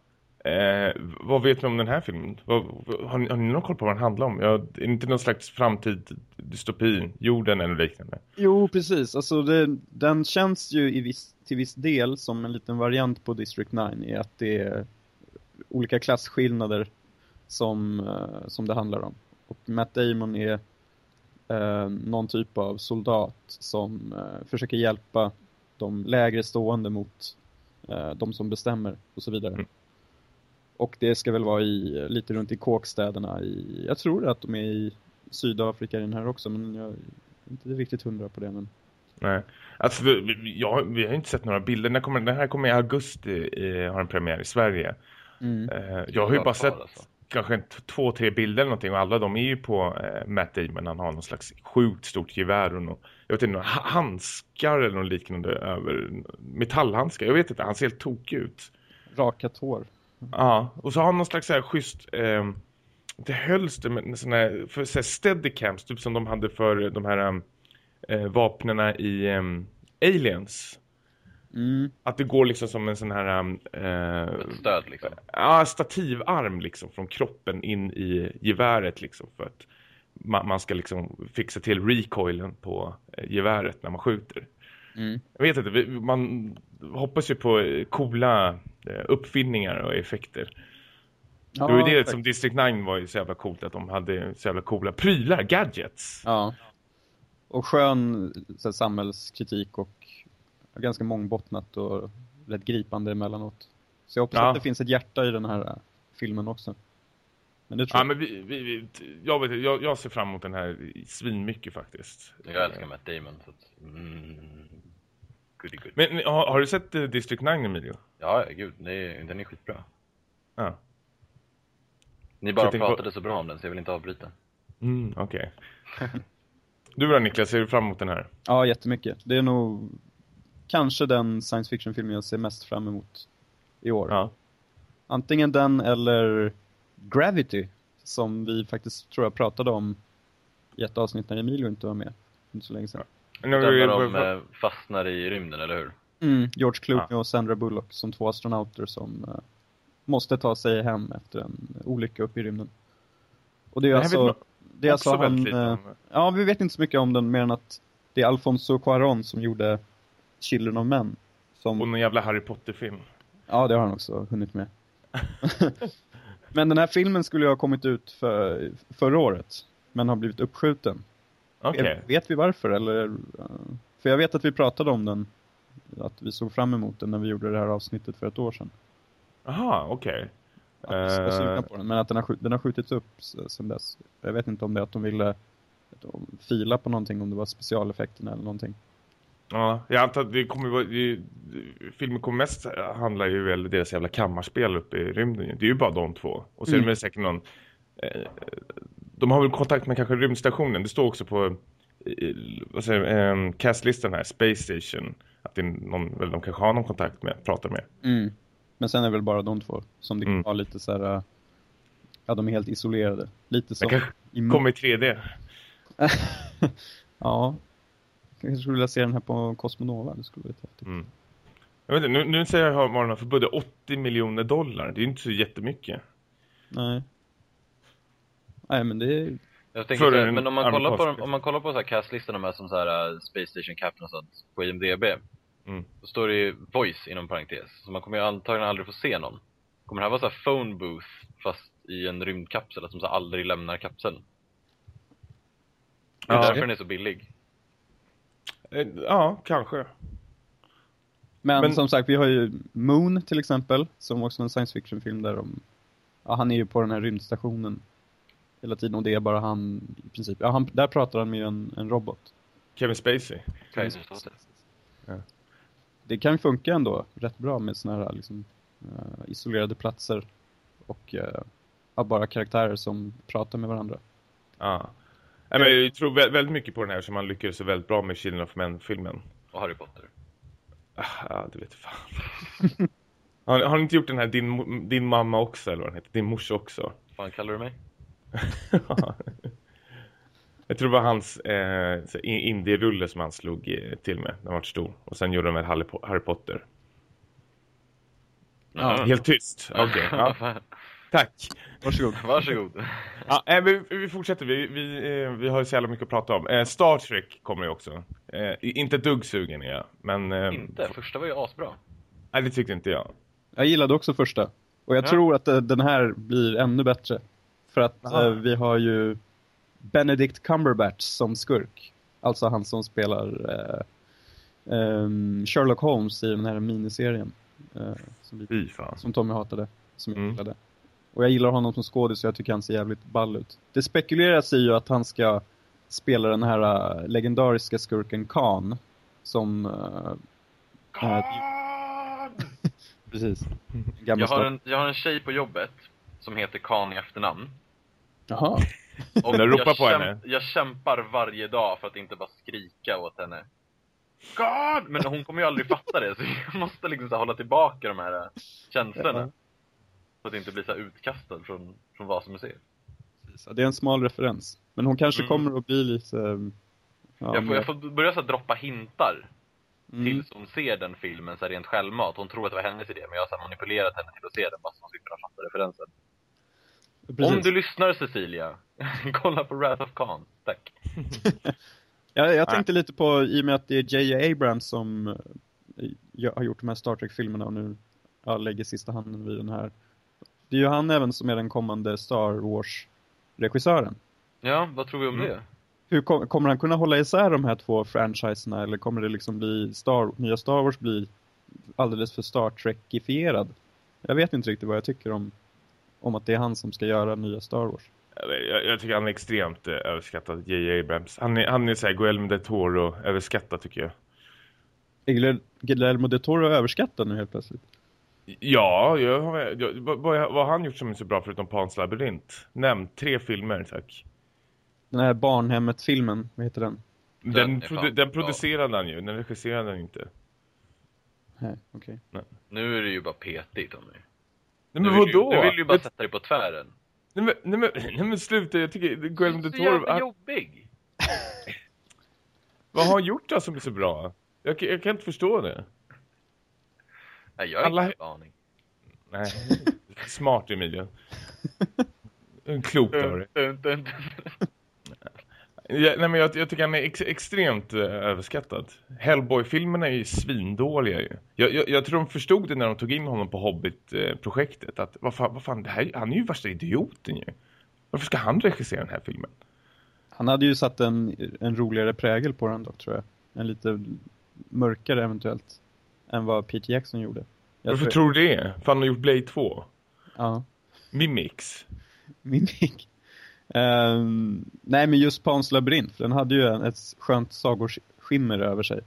Eh, vad vet vi om den här filmen? Vad, har, ni, har ni någon koll på vad den handlar om? Ja, är det inte någon slags framtid, dystopi, jorden eller liknande? Jo, precis. Alltså det, den känns ju viss, till viss del som en liten variant på District 9 i att det är olika klasskillnader som, eh, som det handlar om. Och Matt Damon är eh, någon typ av soldat som eh, försöker hjälpa de lägre stående mot eh, de som bestämmer och så vidare. Mm. Och det ska väl vara i, lite runt i kåkstäderna i, jag tror att de är i Sydafrika i den här också, men jag är inte riktigt hundra på det. Men... Nej. Alltså, vi, jag, vi har inte sett några bilder. Den, kommer, den här kommer i augusti, eh, har en premiär i Sverige. Mm. Eh, jag har ju bara sett alltså. kanske två, tre bilder eller någonting och alla de är ju på eh, Matt Damon. Han har någon slags sjukt stort gevär och någon, jag vet inte, handskar eller något liknande över metallhandskar. Jag vet inte, han ser helt tokig ut. Rakat hår. Ja, och så har han någon slags så här schysst eh, det hölls det med såna här, för så här steadicams, typ som de hade för de här eh, vapnena i eh, Aliens. Mm. Att det går liksom som en sån här eh, Ett stöd liksom. ja, stativarm liksom från kroppen in i geväret liksom för att man, man ska liksom fixa till recoilen på eh, geväret när man skjuter. Mm. Jag vet inte, man hoppas ju på eh, coola eh, uppfinningar och effekter. Ja, det var ju det exakt. som District 9 var ju så jävla coolt att de hade så jävla coola prylar, gadgets. Ja. Och skön här, samhällskritik och ganska mångbottnat och rätt gripande emellanåt. Så jag hoppas Ja. att det finns ett hjärta i den här äh, filmen också. Men det tror Ja, jag. men vi, vi, vi, jag, vet, jag, jag ser fram emot den här svinmycket faktiskt. Jag älskar Matt Damon. Så att, mm, goody good. Men har, har du sett eh, District 9, Emilio? Ja, gud. Är, den är skitbra. Ja. Ni Så bara jag tänker på- pratade så bra om den så jag vill inte avbryta. Mm, okej. Du då Niklas, ser du fram emot den här? Ja, jättemycket. Det är nog kanske den science fiction-film jag ser mest fram emot i år. Ja. Antingen den eller Gravity, som vi faktiskt tror jag pratade om i ett avsnitt när Emilio inte var med. Inte så länge sedan. Den där de eh, fastnar i rymden, eller hur? Mm, George Clooney och Sandra Bullock som två astronauter som eh, måste ta sig hem efter en olycka uppe i rymden. Och det är alltså, det är alltså han, om. ja vi vet inte så mycket om den mer än att det är Alfonso Cuarón som gjorde Children of Men. Som, Och någon jävla Harry Potter-film. Ja, det har han också hunnit med. *laughs* men den här filmen skulle ju ha kommit ut för, förra året, men har blivit uppskjuten. Okej. Vet vi varför? Eller, uh, för jag vet att vi pratade om den, att vi såg fram emot den när vi gjorde det här avsnittet för ett år sedan. Jaha, okej. Var sugna Eh. den, men att den har, den har skjutits upp s- sen dess. Jag vet inte om det är att de ville att de fila på någonting, om det var specialeffekterna eller någonting. Ja, jag antar att det kommer vara, det, filmen kommer mest handla ju väl deras jävla kammarspel uppe i rymden. Det är ju bara de två. Och så är Mm. det väl säkert någon... Eh, de har väl kontakt med kanske rymdstationen. Det står också på eh, vad säger, eh, castlistan här, Space Station. Att det är någon, väl de kanske har någon kontakt med, pratar med. Men sen är det väl bara de två som det kan Mm. vara lite så här. uh, Ja, de är helt isolerade. Lite Mo- Kommer i 3D. *laughs* Ja. Jag kanske skulle vilja se den här på Cosmonova. Det skulle vara lite häftigt. Mm. Jag vet inte, nu, nu säger jag att för både 80 miljoner dollar. Det är ju inte så jättemycket. Nej. Nej, men det är... Jag tänker så men om man kollar på, om man kollar på så här castlistorna med som så här uh, Space Station Captain och sånt på IMDB. Mm. Då står det ju voice inom parentes. Så man kommer ju antagligen aldrig få se någon. Kommer det här vara så här phone booth fast i en rymdkapsel som så här aldrig lämnar kapseln? Det är Ja. därför den är så billig. Eh, Ja, kanske. Men, Men- som sagt, vi har ju Moon till exempel, som också är en science fiction-film där de... Ja, han är ju på den här rymdstationen hela tiden och det är bara han i princip. Ja, han, där pratar han med en, en robot. Kevin Spacey. Förstå det. Ja. Det kan funka ändå rätt bra med såna här liksom, eh, isolerade platser och ja, bara karaktärer som pratar med varandra. Ja. Nej, men jag tror vä- väldigt mycket på den här som man lyckades väldigt bra med Children of Men-filmen. Och Harry Potter. Ah, Ja, det vet fan. *laughs* har, har ni inte gjort den här din, din mamma också, eller vad den heter? Din morsa också? Fan kallar du mig? *laughs* jag tror det var hans eh, indie-rulle som han slog eh, till med när han var stor. Och sen gjorde de väl Harry, Po- Harry Potter. Ja. Helt tyst. Okej, ja. *laughs* Tack. Varsågod. *laughs* Varsågod. Ja, eh, vi, vi fortsätter. Vi, vi, eh, vi har ju så jävla mycket att prata om. Eh, Star Trek kommer ju också. Eh, inte ett dugg sugen är jag. Men, eh, Inte? Första var ju asbra. Nej, det tyckte inte jag. Jag gillade också första. Och jag Ja. tror att eh, den här blir ännu bättre. För att eh, vi har ju Benedict Cumberbatch som skurk. Alltså han som spelar eh, ehm, Sherlock Holmes i den här miniserien. Eh, som, vi, som Tommy hatade. Som jag Mm. gillade. Och jag gillar honom som skådis så jag tycker han ser jävligt ball ut. Det spekuleras ju att han ska spela den här eh, legendariska skurken Khan. Som... eh, eh, *laughs* precis. Gamla Jag har, Star- en, jag har en tjej på jobbet som heter Kan i efternamn. Jaha. Och Men ropa jag, på henne. jag kämpar varje dag för att inte bara skrika åt henne. God! Men hon kommer ju aldrig fatta det, så jag måste liksom så hålla tillbaka de här äh, känslorna. För att inte bli så utkastad från, från vad som är ser. Så det är en smal referens. Men hon kanske Mm. kommer att bli lite... eh, Ja, jag, får, jag får börja så droppa hintar mm, tills hon ser den filmen så här rent självmant. Hon tror att det var hennes idé, men jag har så här manipulerat henne till att se den bara så hon kunna fatta referensen. precis. Om du lyssnar Cecilia, *laughs* kolla på Wrath of Khan. Tack. *laughs* Ja, jag tänkte lite på, i och med att det är J.J. Abrams som eh, jag har gjort de här Star Trek-filmerna och nu ja, lägger sista handen vid den här. Det är ju han även som är den kommande Star Wars-regissören. Ja, vad tror vi om Mm. det? Hur kom, kommer han kunna hålla isär de här två franchiserna eller kommer det liksom bli Star, nya Star Wars bli alldeles för Star Trek-ifierad? Jag vet inte riktigt vad jag tycker om, om att det är han som ska göra nya Star Wars. Jag, jag tycker han är extremt eh, överskattad, J.J. Abrams. Han är, han är såhär Guillermo del Toro överskattad tycker jag. Är Guillermo- Guillermo de Toro överskattad nu helt plötsligt? Ja, jag, har- jag, vad, har han gjort som är så bra förutom Pans labyrint? Nämn tre filmer, tack. Den här Barnhemmet-filmen, vad heter den? Den, Den är produ den bra. producerade han ju, den regisserade han inte. Nej, okej. Nu är det ju bara petigt Tommy. Nej Du men vill ju- vadå? Du vill ju bara sätta dig på tvären. nej, men, nej, men, *laughs* nej men sluta, jag tycker Guillermo del så Toro... jävla han- jobbig. *laughs* Vad har han gjort då som är så bra? Jag, jag kan inte förstå det. Nej, jag har Alla- ingen aning. Nej, *laughs* smart Emilia. En Klok av dig. Ja, nej, men jag, jag tycker han är ex extremt eh, överskattad. Hellboy-filmerna är ju svindåliga ju. Jag, jag, jag tror de förstod det när de tog in honom på Hobbit-projektet. Att vad fan, vad fan det här, han är ju värsta idioten ju. Varför ska han regissera den här filmen? Han hade ju satt en, en roligare prägel på den dock, tror jag. En lite mörkare eventuellt. Än vad Peter Jackson gjorde. Jag Varför tror du det? För han har gjort Blade 2. Ja, Mimix. mimik. Ehm, nej, men just Pans labyrint. Den hade ju en, ett skönt sagoskimmer över sig.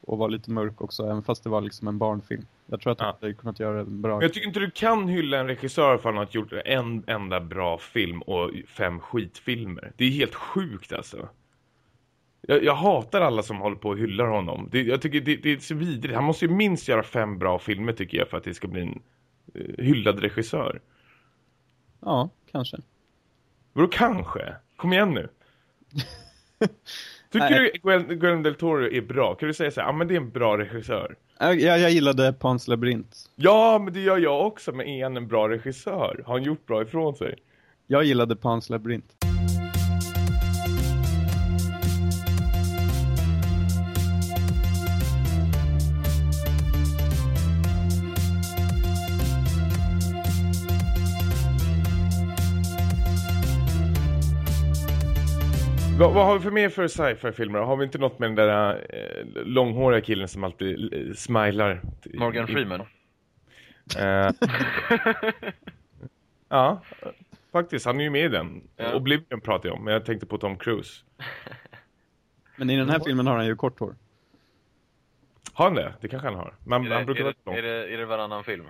Och var lite mörk också, även fast det var liksom en barnfilm. Jag tror att Ja. hade kunnat göra en bra. Men jag tycker inte du kan hylla en regissör för att han har gjort en enda bra film och fem skitfilmer. Det är helt sjukt alltså. Jag, jag hatar alla som håller på och hyllar honom. Det, jag tycker det, det är så vidrigt. Han måste ju minst göra fem bra filmer tycker jag för att det ska bli en eh, hyllad regissör. Ja, kanske. Vadå kanske? Kom igen nu. *laughs* Tycker Nej. du Gwen del Toro är bra? Kan du säga så här, ja men det är en bra regissör. Jag, jag, jag gillade Pans labyrint. Ja, men det gör jag också, men är han en bra regissör? Har han gjort bra ifrån sig? Jag gillade Pans labyrint. Vad, vad har vi för mer för sci-fi-filmer? Har vi inte något med den där eh, långhåriga killen som alltid eh, smilar? Morgan Freeman. Eh, ja, faktiskt. Han är ju med i den. Ja. Oblivion pratar jag om, men jag tänkte på Tom Cruise. Men i den här filmen har han ju kort hår. Har han det? Det kanske han har. Men Är det, han brukar är, det, lång. är, det, är det varannan film?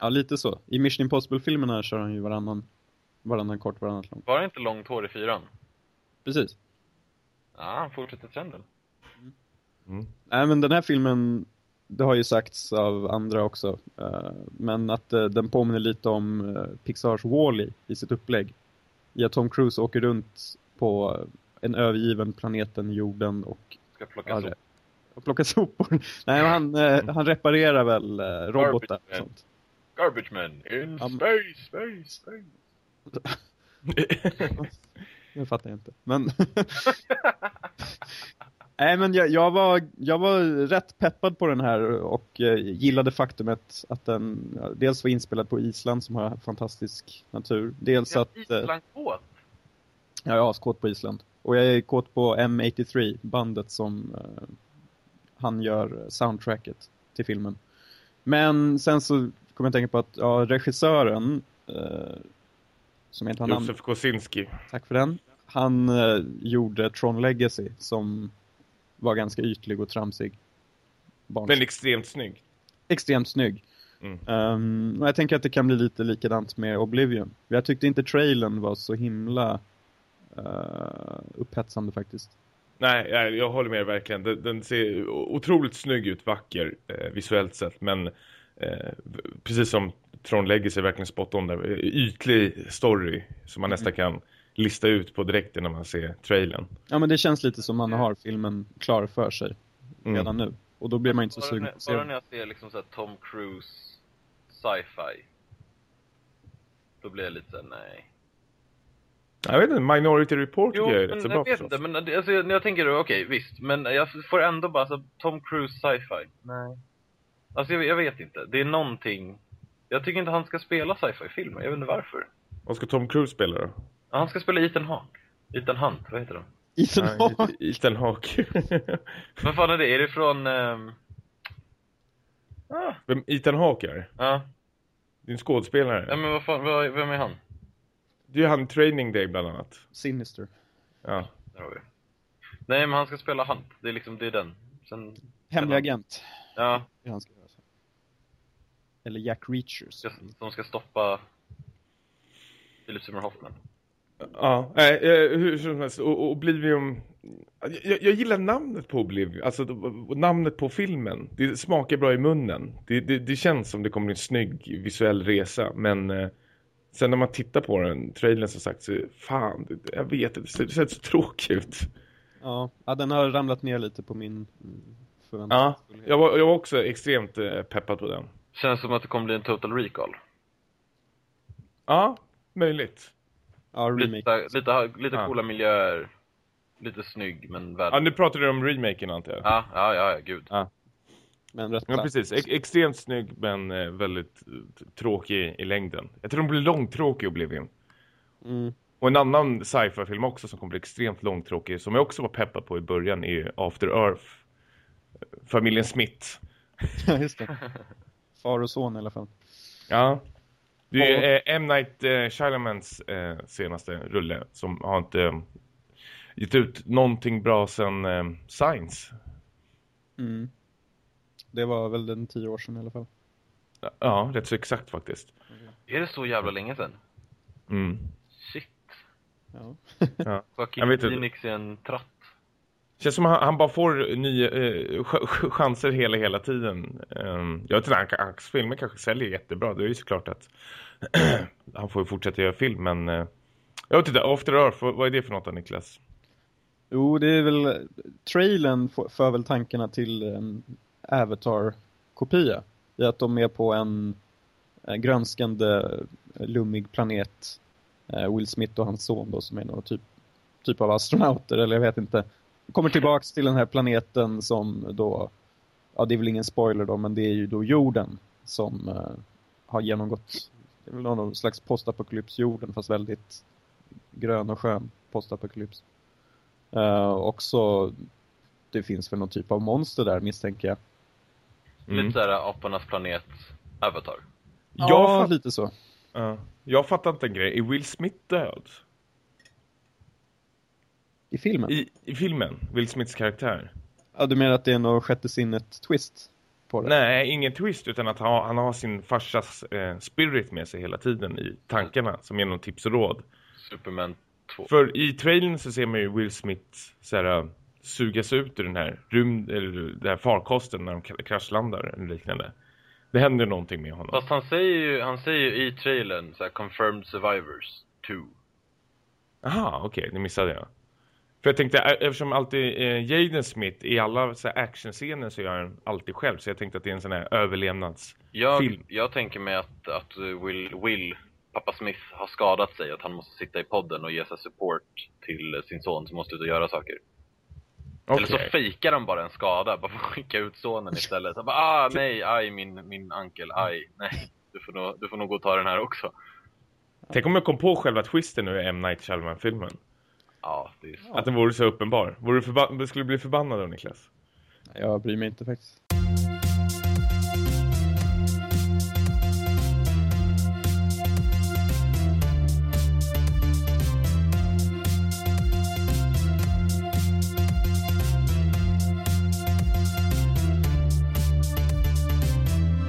Ja, lite så. I Mission Impossible-filmerna kör han ju varannan, varannan kort, varannan lång. Var det inte långt hår i fyran? Precis. Ja, han fortsätter trenden. Mm. Nej, men den här filmen, det har ju sagts av andra också, eh, men att eh, den påminner lite om uh, Pixars Wall-E i sitt upplägg. I att Tom Cruise åker runt på en övergiven planeten jorden och, Ska plocka ja, sop. det- och plockar sopor. *laughs* Nej, han, eh, han reparerar väl eh, robotar och sånt. Garbage man in space, space, space. *laughs* *laughs* Det fattar jag inte. Men... Nej, men jag, jag, var, jag var rätt peppad på den här och eh, gillade faktumet att den ja, dels var inspelad på Island som har fantastisk natur. Dels att... eh, Island kåt. Ja, jag är askåt på Island. Och jag är kåt på M83, bandet som eh, han gör soundtracket till filmen. Men sen så kommer jag att tänka på att ja, regissören, eh, som jag inte har namn Josef Kosinski. Tack för den. Han eh, gjorde Tron Legacy som var ganska ytlig och tramsig. Barns. Men extremt snygg. Extremt snygg. Mm. Ehm, och jag tänker att det kan bli lite likadant med Oblivion. Jag tyckte inte trailern var så himla uh, upphetsande faktiskt. Nej, jag, jag håller med verkligen. Den, den ser otroligt snygg ut, vacker eh, visuellt sett. Men eh, precis som Tron Legacy är verkligen spot on där. Ytlig story som man nästan kan lista ut på direkt när man ser trailern. Ja men det känns lite som man har filmen klar för sig Mm. redan nu. Och då blir man inte så sugen när- på att se Bara när jag ser liksom så här Tom Cruise sci-fi. Då blir jag lite såhär, nej. Jag vet inte, Minority Report Jo, jag är men rätt så jag bra vet förstås. inte, men alltså, när jag tänker, okej, visst. Men jag får ändå bara så Tom Cruise sci-fi. Nej. Alltså jag, jag vet inte. Det är någonting. Jag tycker inte han ska spela sci-fi-filmer. Jag vet inte varför. Vad ska Tom Cruise spela då? Han ska spela Ethan Hawke. Ethan Hunt, vad heter de? Ethan Nej, Hawke. Ethan Hawke. *laughs* Vad fan är det? Är det från... ehm, Ah, Vem Ethan Hawke är? ja. Det är en skådespelare. ja, men vad fan, vad, vem är han? Det är ju han Training Day bland annat. Sinister. Ja. Där har vi. Nej, men han ska spela Hunt. Det är liksom, det är den. Sen, Hemlig agent. ja, Det är han ska göra. Eller Jack Reachers. ska, som ska stoppa Philip Seymour Hoffman. Ja, nej, eh, hur som helst. Och, Oblivion... Jag, jag gillar namnet på Oblivion. Alltså namnet på filmen. Det smakar bra i munnen. Det, det, det känns som det kommer bli en snygg visuell resa. Men eh, sen när man tittar på den, trailern som sagt, så fan, jag vet inte. Det ser, det ser så tråkigt ut. Ja, ja, den har ramlat ner lite på min mm, Ja, förväntansfullhet. jag var, jag var också extremt eh, peppad på den. Känns som att det kommer bli en total recall. Ja, möjligt. Ja. Lite, lite, lite Ja. coola miljöer. Lite snygg, men Ja, värd. nu pratar du om remaken antar jag. Ja, ja, ja, ja, gud. Men rätt Ja, precis. Ex extremt snygg men eh, väldigt eh, tråkig i längden. Jag tror de blir långtråkig Oblivion. Mm. Och en annan sci-fi-film också som kommer bli extremt långtråkig som jag också var peppad på i början är After Earth. Familjen Smith. *laughs* Ja, just det. *laughs* Far och son i alla fall. Ja. Det är eh, M. Night eh, Shyamalans eh, senaste rulle som har inte eh, gett ut någonting bra sedan eh, Science. Mm. Det var väl den tio år sedan i alla fall. Ja, rätt så exakt faktiskt. Är det så jävla länge sedan? Mm. Shit. Ja. Ja. Joaquin Jag vet inte. Phoenix är en tratt. Känns som han, han bara får nya eh, ch- chanser hela, hela tiden. Um, jag vet inte, han, hans filmer kanske säljer jättebra. Det är ju såklart att *clears throat* han får ju fortsätta göra film, men eh, jag vet inte, After Earth, vad, vad är det för något då, Niklas? Jo, det är väl... Trailern för väl tankarna till en Avatar-kopia. I att de är på en grönskande, lummig planet. Eh, Will Smith och hans son då, som är någon typ, typ av astronauter, eller jag vet inte. Kommer tillbaks till den här planeten som då... Ja, det är väl ingen spoiler då, men det är ju då jorden som eh, har genomgått... Det är väl någon slags postapokalyps-jorden, fast väldigt grön och skön postapokalyps. Uh, också, det finns väl någon typ av monster där misstänker jag. Mm. Lite såhär apornas planet Avatar. Jag, Ja, fatt, lite så. ja. Jag fattar inte en grej. Är Will Smith död? I filmen? I, I filmen? Will Smiths karaktär? Ja, du menar att det är något sjätte sinnet-twist på det? Nej, ingen twist utan att han, han har sin farsas eh, spirit med sig hela tiden i tankarna som är någon tips och råd. Superman 2. För i trailern så ser man ju Will Smith så här, sugas ut ur den här rymd, eller den här farkosten när de kraschlandar eller liknande. Det händer någonting med honom. Fast han säger ju, han säger ju i trailern så här, confirmed survivors 2. Aha, okej, okay, det missade jag. För jag tänkte, eftersom alltid eh, Jaden Smith i alla så actionscener så gör han alltid själv. Så jag tänkte att det är en sån här överlevnadsfilm. Jag, jag tänker mig att, att Will, Will, pappa Smith, har skadat sig. Att han måste sitta i podden och ge sig support till sin son som måste ut och göra saker. Okay. Eller så fejkar de bara en skada, bara för att skicka ut sonen istället. Så bara, ah nej, aj min, min ankel, aj, nej. Du får, nog, du får nog gå och ta den här också. Tänk om jag kom på själva twisten nu i M. Night Shyamalan-filmen. Ja, det är så. Att den vore så uppenbar. Vore du förba skulle du bli förbannad då, Niklas? Jag bryr mig inte faktiskt.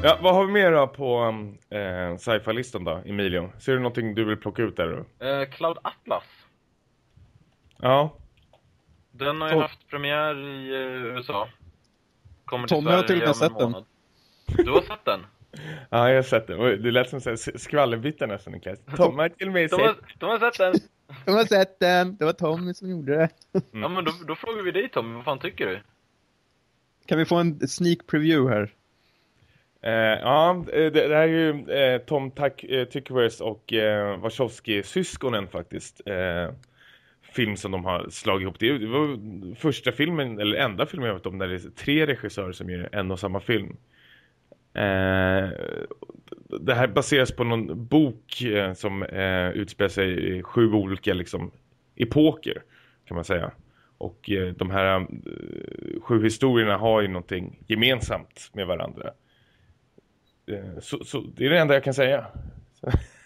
Ja, vad har vi mer då på eh, sci-fi-listan då, Emilio? Ser du någonting du vill plocka ut där då? Eh, Cloud Atlas. Ja. Den har ju Tom. haft premiär i uh, USA. Kommer till Tommy har till och med sett den. Du har sett den? *laughs* ja, jag har sett den. Det lät som skvallerbytta nästan, Niklas. Tom har till och med sett den. De har sett den. *laughs* De har sett den. Det var Tommy som gjorde det. Mm. *laughs* Ja, men då, då frågar vi dig, Tommy. Vad fan tycker du? Kan vi få en sneak preview här? Eh, ja, det, det, här är ju eh, Tom Tack, eh, och eh, Wachowski-syskonen faktiskt. Eh, film som de har slagit ihop. Det var första filmen, eller enda filmen jag vet om, där det är tre regissörer som gör en och samma film. Eh, det här baseras på någon bok eh, som eh, utspelar sig i sju olika liksom, epoker, kan man säga. Och eh, de här eh, sju historierna har ju någonting gemensamt med varandra. Eh, så, så, det är det enda jag kan säga.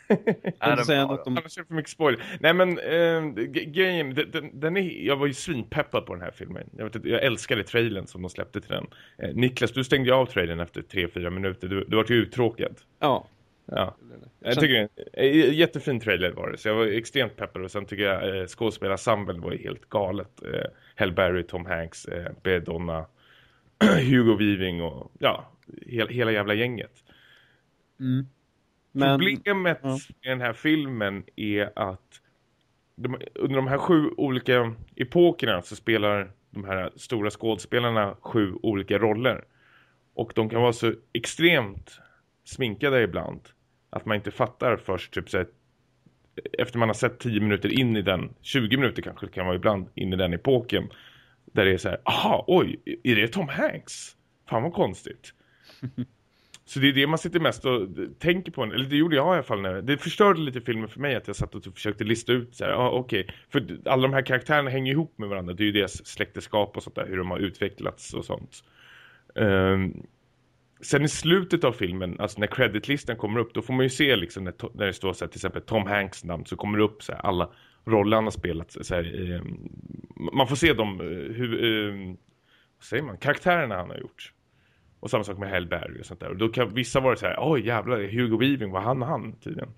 *laughs* kan du säga om... För mycket spoiler. Nej men äh, grejen, den, den, är, jag var ju svinpeppad på den här filmen. Jag, vet, jag älskade trailern som de släppte till den. Eh, Niklas, du stängde av trailern efter 3-4 minuter. Du, du var ju uttråkad. Ja. Ja. Jag tycker är en jättefin trailer var det. Så jag var extremt peppad. Och sen tycker jag eh, skådespelarsamblen var ju helt galet. Eh, Hell Berry, Tom Hanks, eh, Bedonna, *clears throat* Hugo Weaving och ja, hela, hela jävla gänget. Mm. Men, Problemet ja. med den här filmen är att de, under de här sju olika epokerna så spelar de här stora skådespelarna sju olika roller. Och de kan vara så extremt sminkade ibland att man inte fattar först typ så här, efter man har sett 10 minuter in i den, 20 minuter kanske kan vara ibland in i den epoken där det är så här, aha, oj, är det Tom Hanks? Fan vad konstigt. *laughs* Så det är det man sitter mest och tänker på. Eller det gjorde jag i alla fall. När, det förstörde lite filmen för mig att jag satt och typ försökte lista ut så här, ah, okej. Okay. För alla de här karaktärerna hänger ihop med varandra. Det är ju deras släkteskap och sånt där. Hur de har utvecklats och sånt. Um, sen i slutet av filmen, alltså när creditlistan kommer upp, då får man ju se liksom när, när det står så här, till exempel Tom Hanks namn så kommer det upp så här, alla roller han har spelat. Så här, um, man får se dem, eh, hur, um, vad säger man, karaktärerna han har gjort. Och samma sak med Hellberg och sånt där. Och då kan vissa vara så här, oj jävlar, Hugo Weaving, vad han han tydligen.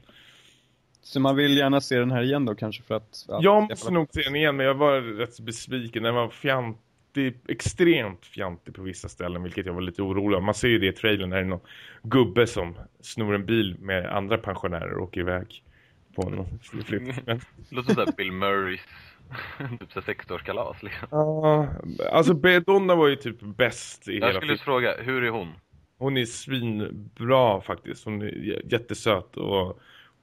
Så man vill gärna se den här igen då kanske för att... Ja, jag måste nog se den igen, men jag var rätt besviken. Den var fjantig, extremt fjantig på vissa ställen, vilket jag var lite orolig om. Man ser ju det i trailern när det är någon gubbe som snor en bil med andra pensionärer och åker iväg på någon *laughs* flytt. Låter som Bill Murrays *laughs* typ så 60-årskalas liksom. Ja, alltså Bedonna var ju typ bäst i jag hela Jag skulle fråga, hur är hon? Hon är svinbra faktiskt. Hon är jättesöt och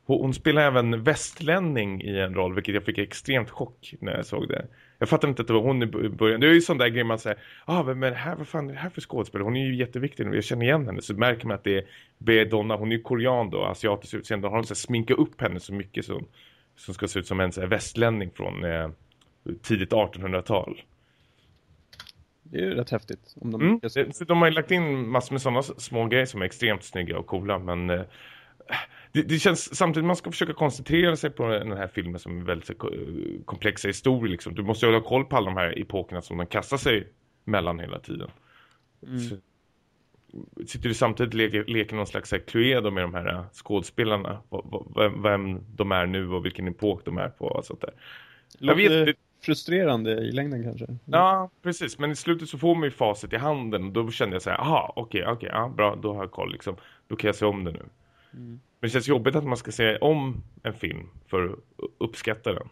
hon spelar även västlänning i en roll, vilket jag fick extremt chock när jag såg det. Jag fattar inte att det var hon i början. Det är ju sån där grej man säger, ah, men här, vad fan är det här för skådespelare? Hon är ju jätteviktig jag känner igen henne. Så märker man att det är Bedonna, hon är ju korean då, asiatisk utseende. Har de så sminkat upp henne så mycket så som ska se ut som en så här, västlänning från eh, tidigt 1800-tal. Det är ju rätt häftigt. Om de, mm. så de har ju lagt in massor med sådana små grejer som är extremt snygga och coola. Men eh, det, det, känns samtidigt man ska försöka koncentrera sig på den här filmen som är väldigt så, komplexa historier liksom. Du måste ju ha koll på alla de här epokerna som den kastar sig mellan hela tiden. Mm. Sitter du samtidigt och leker, leker någon slags Cluedo med de här skådespelarna. Vem, vem de är nu och vilken epok de är på och sånt där. Jag vet, det, frustrerande i längden kanske. Ja, precis. Men i slutet så får man ju facit i handen. Och då kände jag så här, aha, okej, okay, okej, okay, ja, bra, då har jag koll liksom. Då kan jag se om det nu. Mm. Men det känns jobbigt att man ska se om en film för att uppskatta den.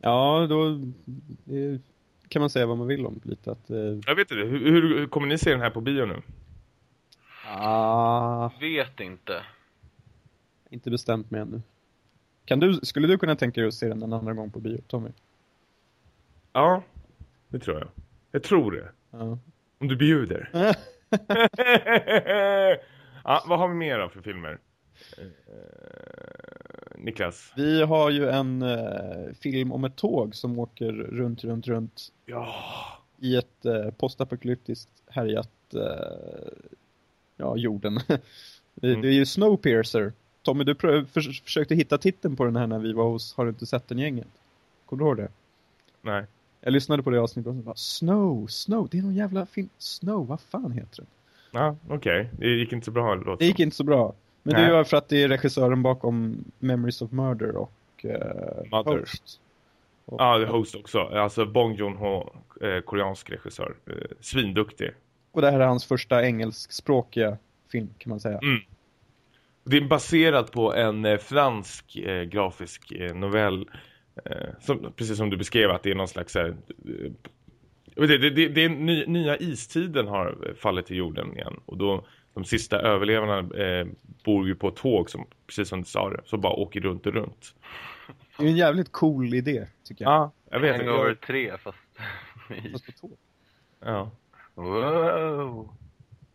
Ja, då kan man säga vad man vill om lite. Att, eh... Jag vet inte, hur, hur, kommer ni se den här på bio nu? Ah. Vet inte. Inte bestämt mig ännu. Kan du, skulle du kunna tänka dig att se den en andra gång på bio, Tommy? Ja, det tror jag. Jag tror det. Ja. Om du bjuder. *laughs* *laughs* ja, vad har vi mer då för filmer? Niklas? Vi har ju en eh, film om ett tåg som åker runt, runt, runt. Ja. I ett eh, postapokalyptiskt härjat eh, ja, jorden. *laughs* mm. Det är ju Snowpiercer Tommy, du för försökte hitta titeln på den här när vi var hos Har du inte sett den gänget? Kommer du ihåg det? Nej. Jag lyssnade på det avsnittet och bara, Snow, Snow, det är någon jävla film. Snow, vad fan heter den? Ja, okej. Okay. Det gick inte så bra. Låt. Det gick inte så bra. Men det var för att det är regissören bakom Memories of Murder och uh, Mother. Host. Och, ja, The Host också. Alltså Bong Joon-ho, eh, koreansk regissör. Eh, svinduktig. Och det här är hans första engelskspråkiga film kan man säga. Mm. Det är baserat på en eh, fransk eh, grafisk eh, novell. Eh, som, precis som du beskrev att det är någon slags... Här, eh, det, det, det, det är ny, nya istiden har fallit till jorden igen. Och då de sista överlevarna eh, bor ju på tåg som, precis som du sa det, som bara åker runt och runt. Det är en jävligt cool idé, tycker jag. Ja, jag vet. Hangover 3, fast... fast på tåg. Ja. Wow.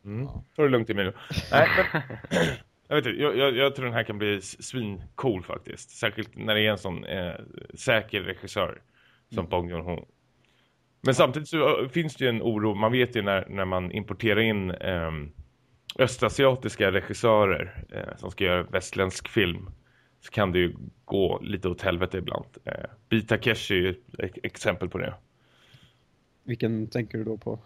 Mm. Ja. Ta det lugnt Emilio. Nej, men... *laughs* Jag, vet inte, jag, jag, jag, tror den här kan bli svincool faktiskt. Särskilt när det är en sån eh, säker regissör som mm. Bong Joon-ho. Men samtidigt så finns det ju en oro. Man vet ju när, när man importerar in eh, östasiatiska regissörer eh, som ska göra västländsk film så kan det ju gå lite åt helvete ibland. Eh, Bita Keshi är ett exempel på det. Vilken tänker du då på?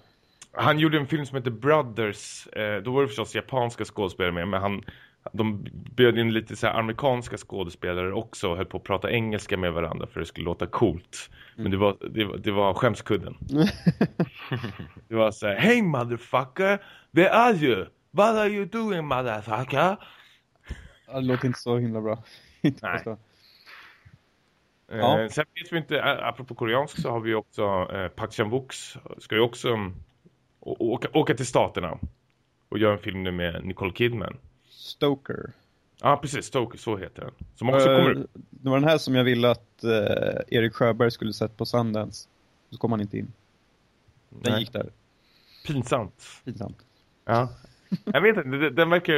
Han gjorde en film som heter Brothers. Eh, då var det förstås japanska skådespelare med. Men han, de bjöd in lite så amerikanska skådespelare också och höll på att prata engelska med varandra för det skulle låta coolt. Men det var, det, var, det var skämskudden. *laughs* det var så här, Hey motherfucker, where are you? What are you doing motherfucker? Det låter inte så himla bra. *laughs* Nej. Eh, ja. sen vet vi inte, apropå koreansk så har vi också eh, Park Chan-wook ska ju också um, åka, åka till staterna och göra en film nu med Nicole Kidman. Stoker. Ja, precis. Stoker, så heter den. Som också uh, kommer... Det var den här som jag ville att uh, Erik Sjöberg skulle sett på Sundance. Så kom han inte in. Den Nej. gick där. Pinsamt. Pinsamt. Ja. Jag vet inte, den verkar...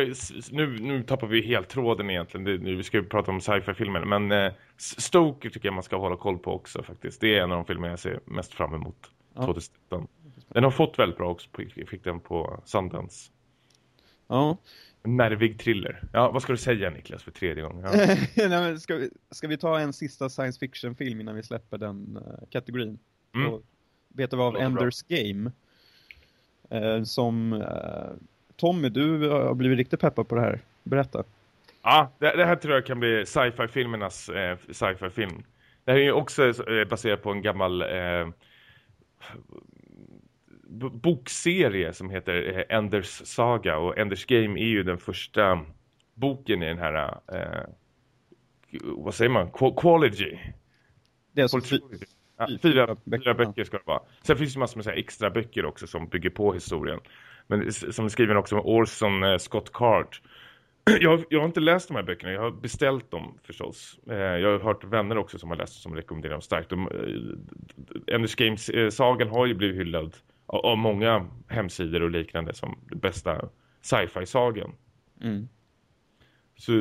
Nu, nu tappar vi helt tråden egentligen. Det, nu, vi ska ju prata om sci-fi-filmer. Men uh, Stoker tycker jag man ska hålla koll på också faktiskt. Det är en av de filmer jag ser mest fram emot. Ja. 2017. Den har fått väldigt bra också. Fick den på Sundance. Ja. Nervig thriller. Ja, vad ska du säga Niklas för tredje gången? Ja. *laughs* Nej, men ska, vi, ska vi ta en sista science fiction-film innan vi släpper den uh, kategorin? Mm. Och vet du vad av Enders Game? Uh, som uh, Tommy, du har blivit riktigt peppad på det här. Berätta. Ja, det, det här tror jag kan bli sci-fi-filmernas eh, sci-fi-film. Det här är ju också baserat på en gammal bokserie som heter eh, Enders Saga och Enders Game är ju den första boken i den här eh, vad säger man? Quality. Det är så ja, fyra, fyra böcker ska det vara. Sen finns det massor med så extra böcker också som bygger på historien. Men som skriven också med Orson eh, Scott Card. *clears throat* Jag, jag, har inte läst de här böckerna, jag har beställt dem förstås. Eh, jag har hört vänner också som har läst som rekommenderar dem starkt. De, eh, Enders Games-sagan har ju blivit hyllad av många hemsidor och liknande som bästa sci-fi-sagan. Mm. Så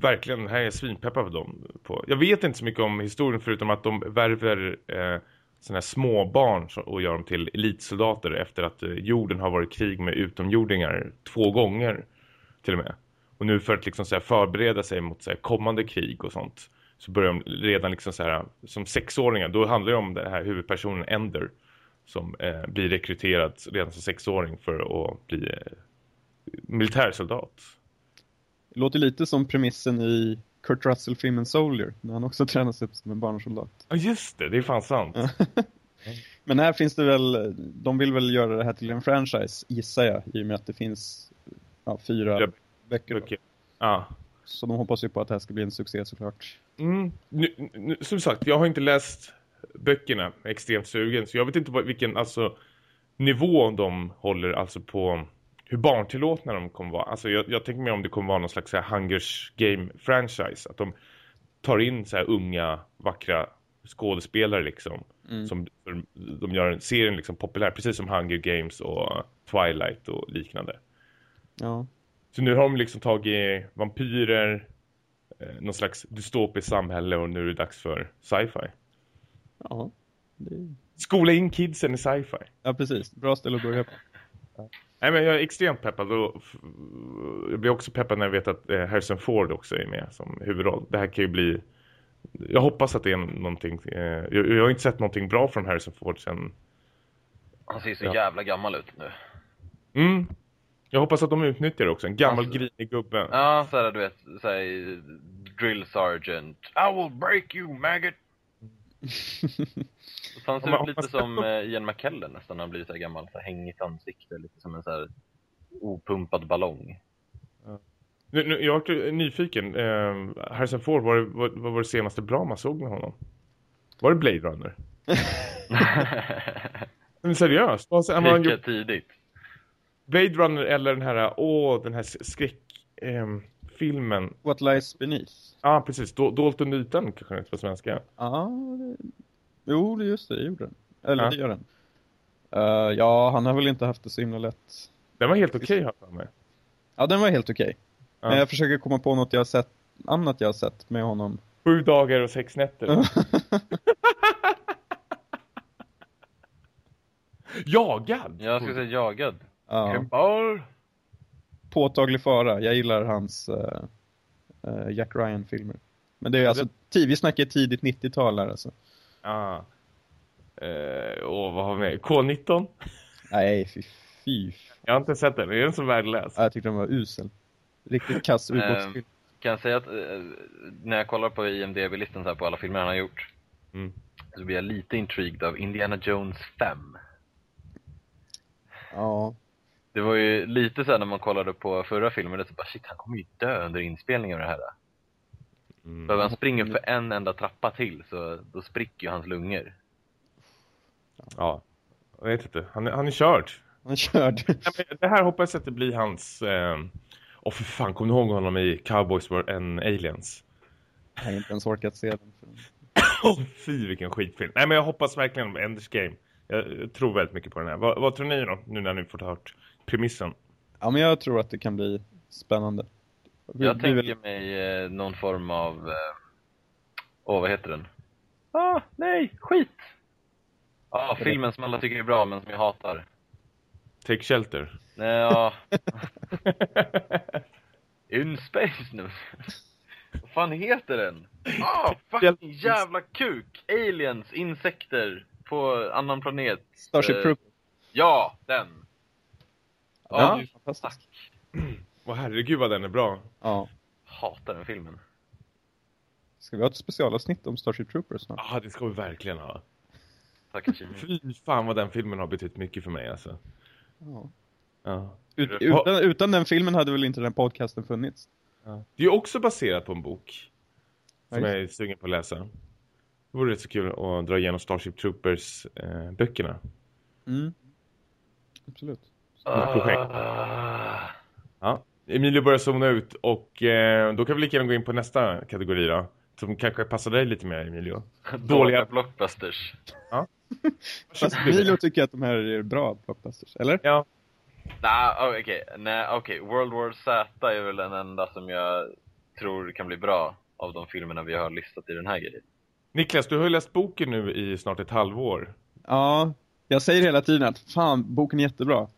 verkligen, här är svinpeppad på dem. På. Jag vet inte så mycket om historien förutom att de värver eh, sådana här småbarn och gör dem till elitsoldater efter att eh, jorden har varit krig med utomjordingar två gånger till och med. Och nu för att liksom så här förbereda sig mot så här kommande krig och sånt så börjar de redan liksom så här som sexåringar, då handlar det om den här huvudpersonen Ender som eh, blir rekryterad redan som sexåring för att bli eh, militärsoldat. Det låter lite som premissen i Kurt Russell-filmen Soldier, när han också *laughs* tränas upp som en barnsoldat. Ja just det, det är fan sant. *laughs* Men här finns det väl, de vill väl göra det här till en franchise, gissar jag, i och med att det finns ja, fyra Ja, böcker. Okej. Ja. Så de hoppas ju på att det här ska bli en succé såklart. Mm. Nu, nu, som sagt, jag har inte läst böckerna extremt sugen. Så jag vet inte vad, vilken alltså, nivå de håller alltså på hur barntillåtna de kommer vara. Alltså jag, jag tänker mig om det kommer vara någon slags så här Hungers Game-franchise. Att de tar in så här unga, vackra skådespelare liksom. Mm. Som de gör en serien liksom populär. Precis som Hunger Games och Twilight och liknande. Ja. Så nu har de liksom tagit vampyrer, eh, någon slags dystopiskt samhälle och nu är det dags för sci-fi. Ja. Det... Skola in kidsen i sci-fi. ja, precis. Bra ställe att börja på. Nej men jag är extremt peppad och jag blir också peppad när jag vet att eh, Harrison Ford också är med som huvudroll. Det här kan ju bli jag hoppas att det är någonting eh, jag, har inte sett någonting bra från Harrison Ford sen Han ser så Ja. jävla gammal ut nu. mm. Jag hoppas att de utnyttjar det också. En gammal Alltså- grinig gubbe. Ja, såhär du vet, såhär drill sergeant. I will break you, maggot! Han Ja, men ut lite som eh, Ian McKellen nästan när han blir så här gammal, så här hängigt ansikte, lite som en så här opumpad ballong. Nu, nu, jag är nyfiken. Eh, Harrison Ford, vad, vad, vad var det senaste bra man såg med honom? Var det Blade Runner? *laughs* Men seriöst? Han Lika gjort? tidigt. Blade Runner eller den här, åh, den här skräck... ehm, filmen. What lies beneath. Ja, ah, precis. Do Dolt under ytan kanske heter på svenska. Ja, det... jo, det är just det, det gjorde den. Eller Ja. det gör den. Eh, ja, han har väl inte haft det så himla lätt. Den var helt okej, har jag för mig. Ja, den var helt okej. Ja. Men jag försöker komma på något jag har sett, annat jag har sett med honom. Sju dagar och sex nätter. *laughs* Jagad! Jag skulle säga jagad. Ja, Kebbar. Påtaglig fara. Jag gillar hans eh, Jack Ryan-filmer. Men det är alltså, tid, vi snackar tidigt 90-tal här alltså. Ja. Eh, åh, vad har vi med? K19? Nej, fy, fy. Jag har inte sett den. Är den så värdelös? Ja, Jag tyckte den var usel. Riktigt kass ubåtsfilm. Kan jag säga att när jag kollar på IMDB-listan här på alla filmer han har gjort Mm. så blir jag lite intrigued av Indiana Jones 5. Ja. Det var ju lite så här när man kollade på förra filmen, det så bara shit, han kommer ju dö under inspelningen av det här. Mm. För han springer för en enda trappa till så då spricker ju hans lungor. Ja. Jag vet inte. Han, är- han är körd. Han körde. Nej, men Det här hoppas jag att det blir hans... Eh... Åh för fan, kommer du ihåg honom i Cowboys and Aliens? Jag har inte ens orkat se den. *clears throat* Åh fy vilken skitfilm. Nej men jag hoppas verkligen på Enders Game. Jag, jag tror väldigt mycket på den här. Vad, vad tror ni då? Nu när ni fått hört premissen. Ja, men jag tror att det kan bli spännande. Vi- Jag tänker vill- mig eh, någon form av... eh, Åh, vad heter den? Ah, nej, skit! Ja, ah, filmen som alla tycker är bra men som jag hatar. Take Shelter. Nej, ja. *laughs* In space nu. Vad fan heter den? Ah, fucking jävla kuk! Aliens, insekter på annan planet. Starship Eh, Troopers. Ja, den. Ja, Ja, det är fantastiskt. *clears throat* Åh herregud vad den är bra. Ja. Hatar den filmen. Ska vi ha ett specialavsnitt om Starship Troopers snart? Ja, det ska vi verkligen ha. Tack Jimmy. *laughs* Fy fan vad den filmen har betytt mycket för mig alltså. Ja. Ja. Ut, utan, utan den filmen hade väl inte den podcasten funnits? Ja. Det är ju också baserat på en bok. Som Ja, jag är sugen på att läsa. Det vore rätt så kul att dra igenom Starship Troopers eh, böckerna. Mm. Absolut. Projekt. Ah. Ja. Emilio börjar zona ut och eh, då kan vi lika gärna gå in på nästa kategori då. Som kanske passar dig lite mer Emilio. Dåliga blockbusters. *laughs* Fast Milo tycker att de här är bra blockbusters, eller? Ja, Nej, oh, okej. Nej, okej. World War Z är väl den enda som jag tror kan bli bra av de filmerna vi har listat i den här grejen. Niklas, du har ju läst boken nu i snart ett halvår. Ja, jag säger hela tiden att fan, boken är jättebra.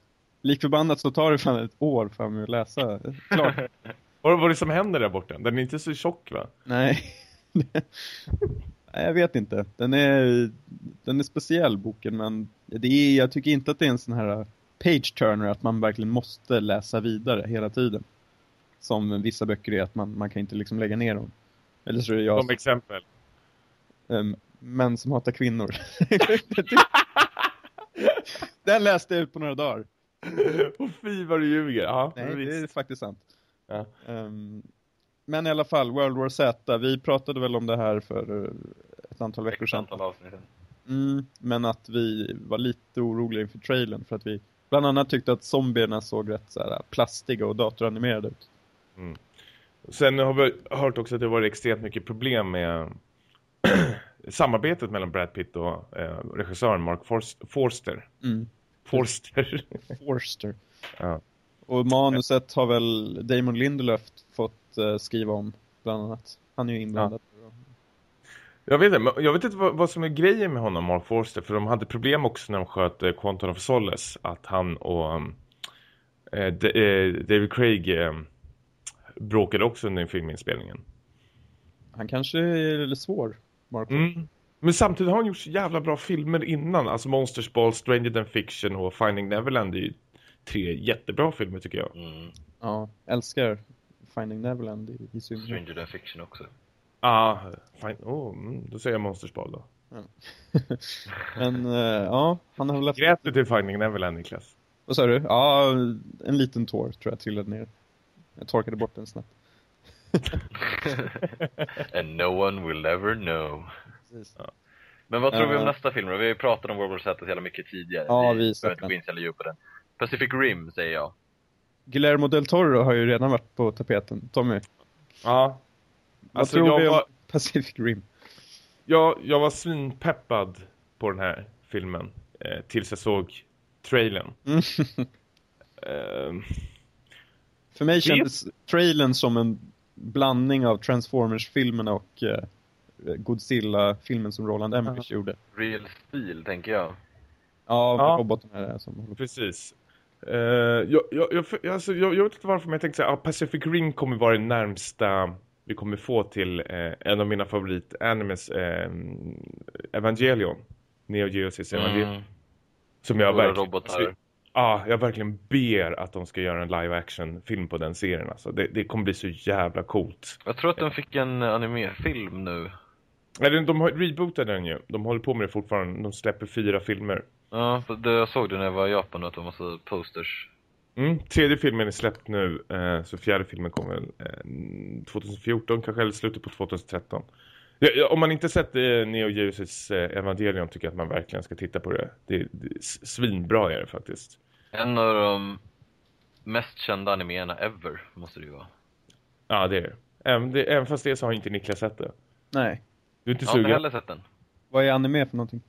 Likförbannat så tar det fan ett år för mig att läsa klart. *laughs* Vad vad är det som händer där borta? Den är inte så tjock va? Nej. *laughs* Nej, jag vet inte. Den är, den är speciell boken men det är, jag tycker inte att det är en sån här page-turner att man verkligen måste läsa vidare hela tiden. Som vissa böcker är att man, man kan inte liksom lägga ner dem. Eller så är jag Som exempel. um, män som hatar kvinnor. *laughs* den läste jag ut på några dagar. *laughs* Och fy vad du ljuger. Ja, Nej, det visst. är faktiskt sant. Ja. Ehm, men i alla fall, World War Z, vi pratade väl om det här för eh, ett antal veckor Ett sedan. antal avsnitt. Mm, men att vi var lite oroliga inför trailern för att vi bland annat tyckte att zombierna såg rätt så här, plastiga och datoranimerade ut. Sen har vi hört också att det var extremt mycket problem med *clears throat* samarbetet mellan Brad Pitt och eh, regissören Mark Forst- Forster. Mm. Forster. *laughs* Forster. ja. Och manuset har väl Damon Lindelöf fått eh, skriva om bland annat. Han är ju inblandad. Jag vet inte, men jag vet inte vad, vad som är grejen med honom, Mark Forster. För de hade problem också när de sköt eh, Quantum of Solace. Att han och um, eh, eh, David Craig eh, bråkade också under filminspelningen. Han kanske är lite svår, Mark. Mm. Men samtidigt har han gjort så jävla bra filmer innan. Alltså Monsters Ball, Stranger Than Fiction och Finding Neverland är ju tre jättebra filmer tycker jag. Mm. Ja, älskar Finding Neverland i, i synnerhet. Stranger Than Fiction också. Ah, fine. Oh, mm, då säger jag Monsters Ball då. *laughs* Men eh, ja, han har väl haft... Grät du till Finding Neverland, Niklas? Vad sa du? Ja, en liten tår tror jag trillade ner. Jag torkade bort den snabbt. *laughs* *laughs* And no one will ever know. Precis. Men vad tror vi om Eh. nästa film då? Vi har ju pratat om World War Z så jävla mycket tidigare. Ja, vi behöver inte gå in så jävla djupt på den. Pacific Rim säger jag. Guillermo del Toro har ju redan varit på tapeten. Tommy, Ja. vad Alltså tror jag vi om var, Pacific Rim? jag, jag var svinpeppad på den här filmen. Eh, tills jag såg trailern. Mm. *laughs* Eh, För mig kändes trailern som en blandning av Transformers-filmerna och eh, Godzilla-filmen som Roland Emmerich gjorde. Real Steel tänker jag. Ja, Ja. roboten är det som håller precis. Eh, jag, jag, jag, alltså, jag, jag vet inte varför men jag tänkte säga att Pacific Rim kommer vara det närmsta vi kommer få till eh, en av mina favorit-animes eh, Evangelion. Neo Geosis Evangelion. Mm. Som jag verkligen, robotar. Ja, jag verkligen ber att de ska göra en live action film på den serien. Alltså. Det, det kommer bli så jävla coolt. Jag tror att den fick en animefilm nu. Eller de har rebootat den ju. De håller på med det fortfarande. De släpper fyra filmer. Ja, för det, jag såg det när jag var i Japan att de var massa posters. Mm, tredje filmen är släppt nu. Eh, så fjärde filmen kommer väl eh, 2014 kanske, eller slutet på 2013. Ja, ja, om man inte sett eh, Neo Geosis eh, Evangelion tycker jag att man verkligen ska titta på det. Det, det är s- svinbra är det faktiskt. En av de mest kända animéerna ever, måste det ju vara. Ja, det är det. Även, det, även fast det så har inte Niklas sett det. Nej. Du är inte Jag har inte sugen? heller sett den. Vad är anime för någonting?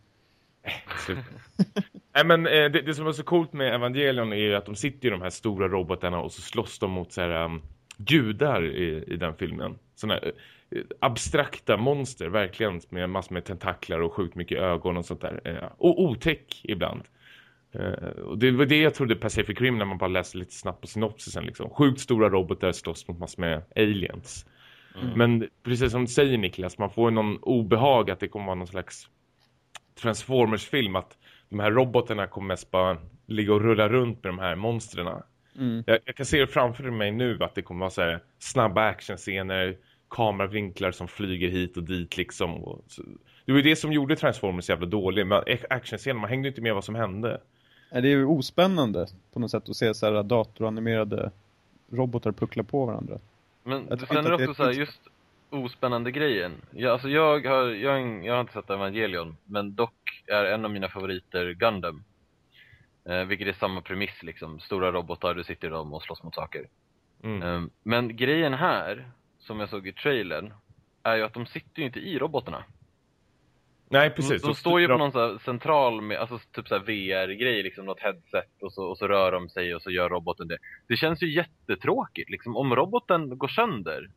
*laughs* Nej men eh, det, det som är så coolt med Evangelion är ju att de sitter i de här stora robotarna och så slåss de mot så här um, gudar i, i den filmen. Såna här, eh, abstrakta monster verkligen med massor med tentaklar och sjukt mycket ögon och sånt där. Eh, och otäck ibland. Eh, och det var det jag trodde Pacific Rim när man bara läste lite snabbt på synopsisen liksom. Sjukt stora robotar slåss mot massor med aliens. Mm. Men precis som du säger Niklas, man får någon obehag att det kommer vara någon slags Transformers-film att de här robotarna kommer mest bara ligga och rulla runt med de här monstren. Mm. Jag, jag kan se det framför mig nu att det kommer vara så här snabba actionscener, kameravinklar som flyger hit och dit liksom. Och så, det var ju det som gjorde Transformers jävla dålig, men actionscener, man hängde inte med vad som hände. Är det ju ospännande på något sätt att se så här datoranimerade robotar puckla på varandra? Men Jag sen är det också så här, just ospännande grejen. Jag, alltså jag har, jag, jag har inte sett Evangelion, men dock är en av mina favoriter Gundam. Eh, vilket är samma premiss liksom, stora robotar, du sitter i dem och slåss mot saker. Mm. Eh, men grejen här, som jag såg i trailern, är ju att de sitter ju inte i robotarna. Nej, De, precis. de står ju på någon så här central, med, alltså typ så här VR-grej, liksom något headset och så, och så rör de sig och så gör roboten det. Det känns ju jättetråkigt liksom, om roboten går sönder.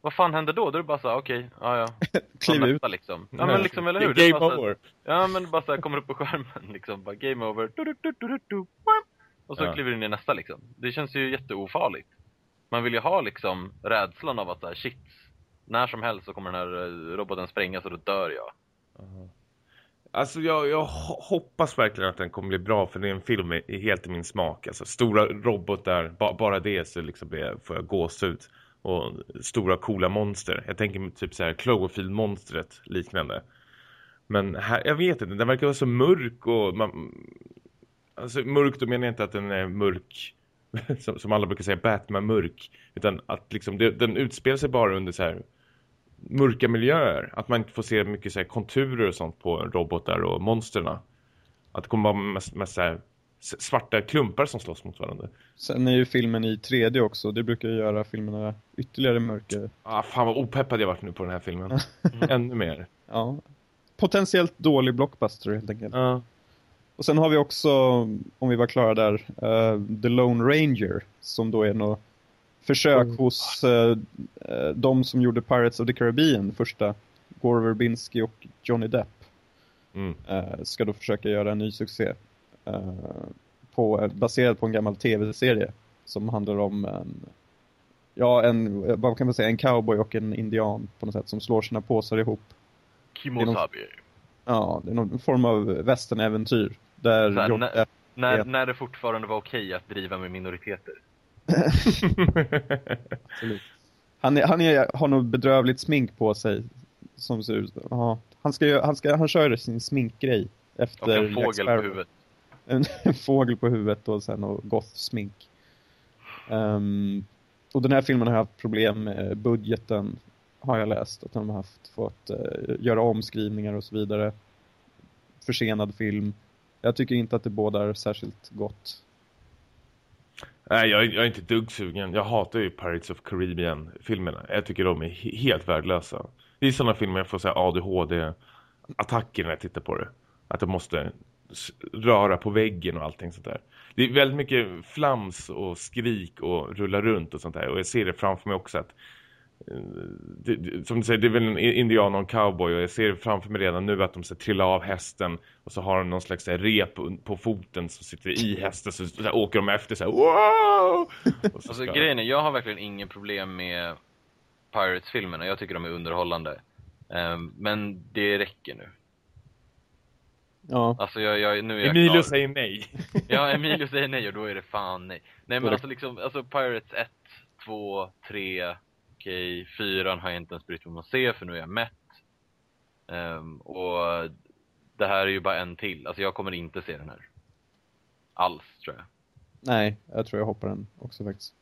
Vad fan händer då? Då är det bara så här, okej, ja ja. *laughs* Kliv ut. liksom. Ja men liksom, eller hur? Game bara så här- over. Ja men bara så här, kommer upp på skärmen liksom, bara game over. Du, du, du, du, du, du, och så Ja. kliver du in i nästa liksom. Det känns ju jätteofarligt. Man vill ju ha liksom rädslan av att så här, shit, när som helst så kommer den här eh, roboten sprängas och då dör jag. Alltså jag, jag hoppas verkligen att den kommer bli bra för det är en film i, helt i min smak. Alltså stora robotar, ba, bara det så liksom blir, får jag gåshud. Och stora coola monster. Jag tänker typ så här Cloverfield-monstret liknande. Men här, jag vet inte, den verkar vara så mörk och man, alltså mörk då menar jag inte att den är mörk *laughs* som, som alla brukar säga Batman-mörk. Utan att liksom, det, den utspelar sig bara under så här mörka miljöer. Att man inte får se mycket så här, konturer och sånt på robotar och monsterna. Att det kommer vara mest, mest här, svarta klumpar som slåss mot varandra. Sen är ju filmen i 3D också. Det brukar ju göra filmerna ytterligare mörkare. Ah, fan vad opeppad jag varit nu på den här filmen. *laughs* Ännu mer. Ja. Potentiellt dålig blockbuster helt enkelt. Ja. Och sen har vi också, om vi var klara där, uh, The Lone Ranger. Som då är något försök mm. hos uh, de som gjorde Pirates of the Caribbean, första Gore Verbinski och Johnny Depp. Mm. Uh, ska då försöka göra en ny succé. på, baserad på en gammal tv-serie som handlar om en, ja, en, vad kan man säga, en cowboy och en indian på något sätt som slår sina påsar ihop. Kimosabi. Ja, det är någon form av västernäventyr. Där här, när, när, när det fortfarande var okej att driva med minoriteter. Han, är, han är, har nog bedrövligt smink på sig. Som ser ut. Ja. Han, ska, han, ska, han kör sin sminkgrej. Efter och en fågel på huvudet. En, *laughs* en, fågel på huvudet och sen och goth-smink. Um, och den här filmen har haft problem med budgeten. Har jag läst. Att de har haft fått uh, göra omskrivningar och så vidare. Försenad film. Jag tycker inte att det bådar särskilt gott. Nej, jag, jag är inte dugg sugen. Jag hatar ju Pirates of Caribbean-filmerna. Jag tycker de är helt värdelösa. Det är sådana filmer jag får säga ADHD-attacker när jag tittar på det. Att jag måste röra på väggen och allting sånt där. Det är väldigt mycket flams och skrik och rulla runt och sånt där. Och jag ser det framför mig också att det, som du säger, det är väl en indian och en cowboy och jag ser framför mig redan nu att de ska trilla av hästen och så har de någon slags rep på foten som sitter i hästen så, så åker de efter så här, wow! alltså ska... grejen är, jag har verkligen ingen problem med Pirates-filmerna, jag tycker de är underhållande um, men det räcker nu Ja. Alltså jag, jag, nu är jag Emilio klar. säger nej. *laughs* ja, Emilio säger nej och då är det fan nej. Nej men alltså liksom, alltså Pirates 1, 2, 3, okej, fyran har jag inte ens brytt mig om att se för nu är jag mätt. Um, och det här är ju bara en till. Alltså jag kommer inte se den här. Alls, tror jag. Nej, jag tror jag hoppar den också faktiskt.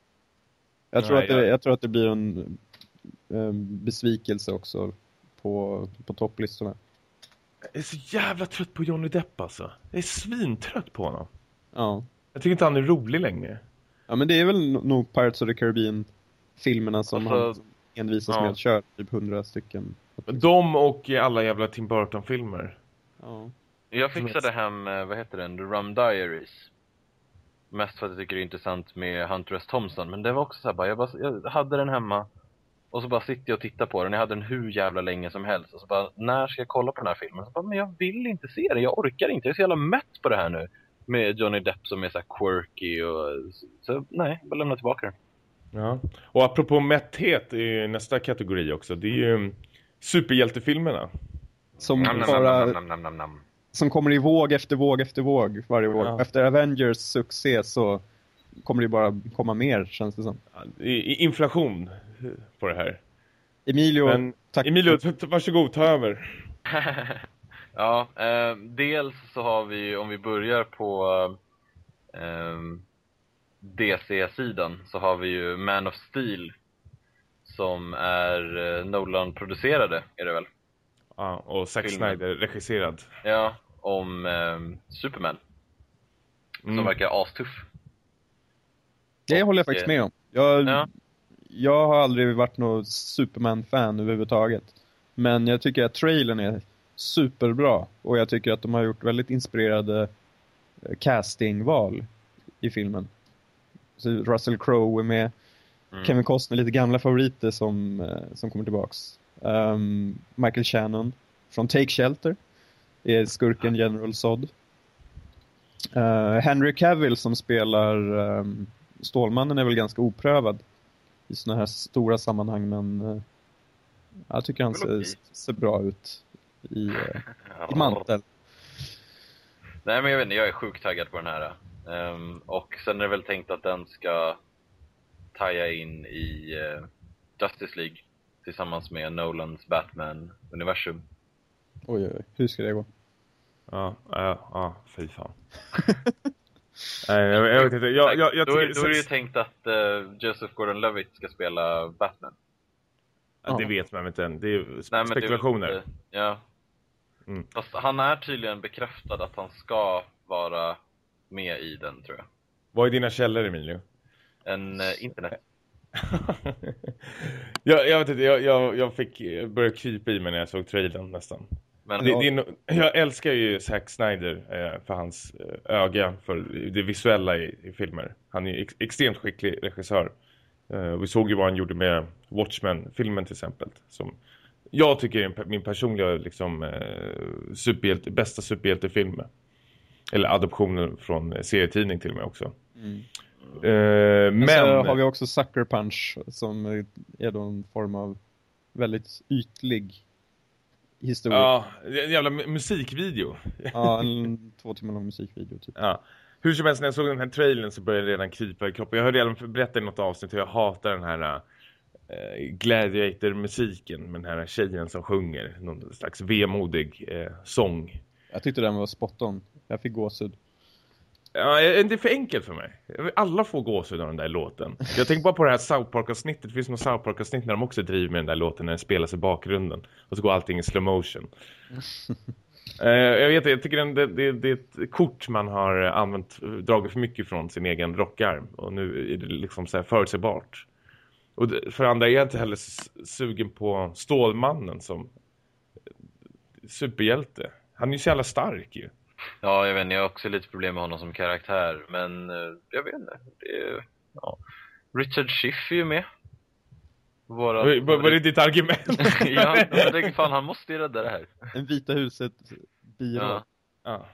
Jag tror, Nej, att, det, jag... tror att det blir en, en besvikelse också på, på topplistorna. Jag är så jävla trött på Johnny Depp alltså. Jag är svintrött på honom. Ja. Jag tycker inte han är rolig längre. Ja, men det är väl nog Pirates of the Caribbean filmerna som alltså, han envisas ja. med att köra typ hundra stycken. De och alla jävla Tim Burton-filmer. Ja. Jag fixade hem, eh, vad heter den, The Rum Diaries. Mest för att jag tycker det är intressant med Hunter S. Thompson. Men det var också så här, bara, jag, bara, jag hade den hemma. Och så bara sitter jag och tittar på den. Jag hade den hur jävla länge som helst. Och så bara, när ska jag kolla på den här filmen? Så bara, men jag vill inte se den. Jag orkar inte. Jag är så jävla mätt på det här nu. Med Johnny Depp som är så quirky och... Så nej, bara lämna tillbaka den. Ja, och apropå mätthet i nästa kategori också. Det är ju superhjältefilmerna. Som nam, bara... Nam, nam, som kommer i våg efter våg efter våg varje år. Ja. Efter Avengers succé så kommer det bara komma mer, känns det som. I, inflation på det här. Emilio, Men, tack. Emilio, varsågod, ta över. *laughs* ja, eh, dels så har vi, om vi börjar på eh, DC-sidan så har vi ju Man of Steel som är eh, Nolan-producerade, är det väl? Ja, och Zack Filmen. Snyder regisserad. Ja, om eh, Superman. Mm. Som verkar astuff. Det håller jag faktiskt med om. Jag, ja. jag har aldrig varit någon Superman-fan överhuvudtaget. Men jag tycker att trailern är superbra. Och jag tycker att de har gjort väldigt inspirerade eh, castingval i filmen. Russell Crowe är med. Mm. Kevin Costner, lite gamla favoriter som, eh, som kommer tillbaks. Um, Michael Shannon från Take Shelter är skurken General Zod. Uh, Henry Cavill som spelar um, Stålmannen är väl ganska oprövad. i sådana här stora sammanhang men uh, jag tycker han ser, ser bra ut i, uh, i *laughs* mantel. Nej men jag vet inte, jag är sjukt taggad på den här. Um, och sen är det väl tänkt att den ska taja in i uh, Justice League tillsammans med Nolans Batman-universum. Oj, oj, hur ska det gå? Ja, ja, ja, fy fan. *laughs* Nej, jag, jag, vet inte. Jag, jag, jag då, är, då är det ju tänkt att uh, Joseph Gordon-Levitt ska spela Batman. Ja, det vet man inte än. Det är Nej, spekulationer. Det, ja. Mm. Fast han är tydligen bekräftad att han ska vara med i den, tror jag. Vad är dina källor, Emilio? En uh, internet. *laughs* jag, jag vet inte, jag, jag, jag fick börja krypa i mig när jag såg trailern nästan. Men, det, det jag älskar ju Zack Snyder eh, för hans eh, öga för det visuella i, i filmer. Han är ex extremt skicklig regissör. Eh, vi såg ju vad han gjorde med Watchmen-filmen till exempel. Som jag tycker är min personliga liksom, eh, superhjälte, bästa superhjältefilm. Eller adoptionen från serietidning till och med också. Mm. Eh, men... Så har vi också Sucker Punch som är då en form av väldigt ytlig historia. Ja, en jävla musikvideo. Ja, en *laughs* två timmar lång musikvideo typ. Ja. Hur som helst, när jag såg den här trailern så började jag redan krypa i kroppen. Jag hörde redan berätta i något avsnitt hur jag hatar den här äh, Gladiator-musiken med den här tjejen som sjunger. Någon slags vemodig äh, sång. Jag tyckte den var spot on. Jag fick gåshud. Ja, det är för enkelt för mig. Alla får gåshud av den där låten. Jag tänker bara på det här South Park-avsnittet. Det finns något South Park-avsnitt när de också driver med den där låten när den spelas i bakgrunden. Och så går allting i slow motion. uh, *laughs* jag vet jag tycker det, det, det, är ett kort man har använt, dragit för mycket från sin egen rockarm. Och nu är det liksom så här förutsägbart. Och för andra är jag inte heller sugen på Stålmannen som superhjälte. Han är ju så jävla stark ju. Ja, jag vet inte, jag har också lite problem med honom som karaktär, men eh, jag vet inte. Det är, ja. Richard Schiff är ju med. Våra, var, var det ditt argument? *laughs* ja, jag tänker fan, han måste ju rädda det här. En Vita huset byrå. Ja. ja.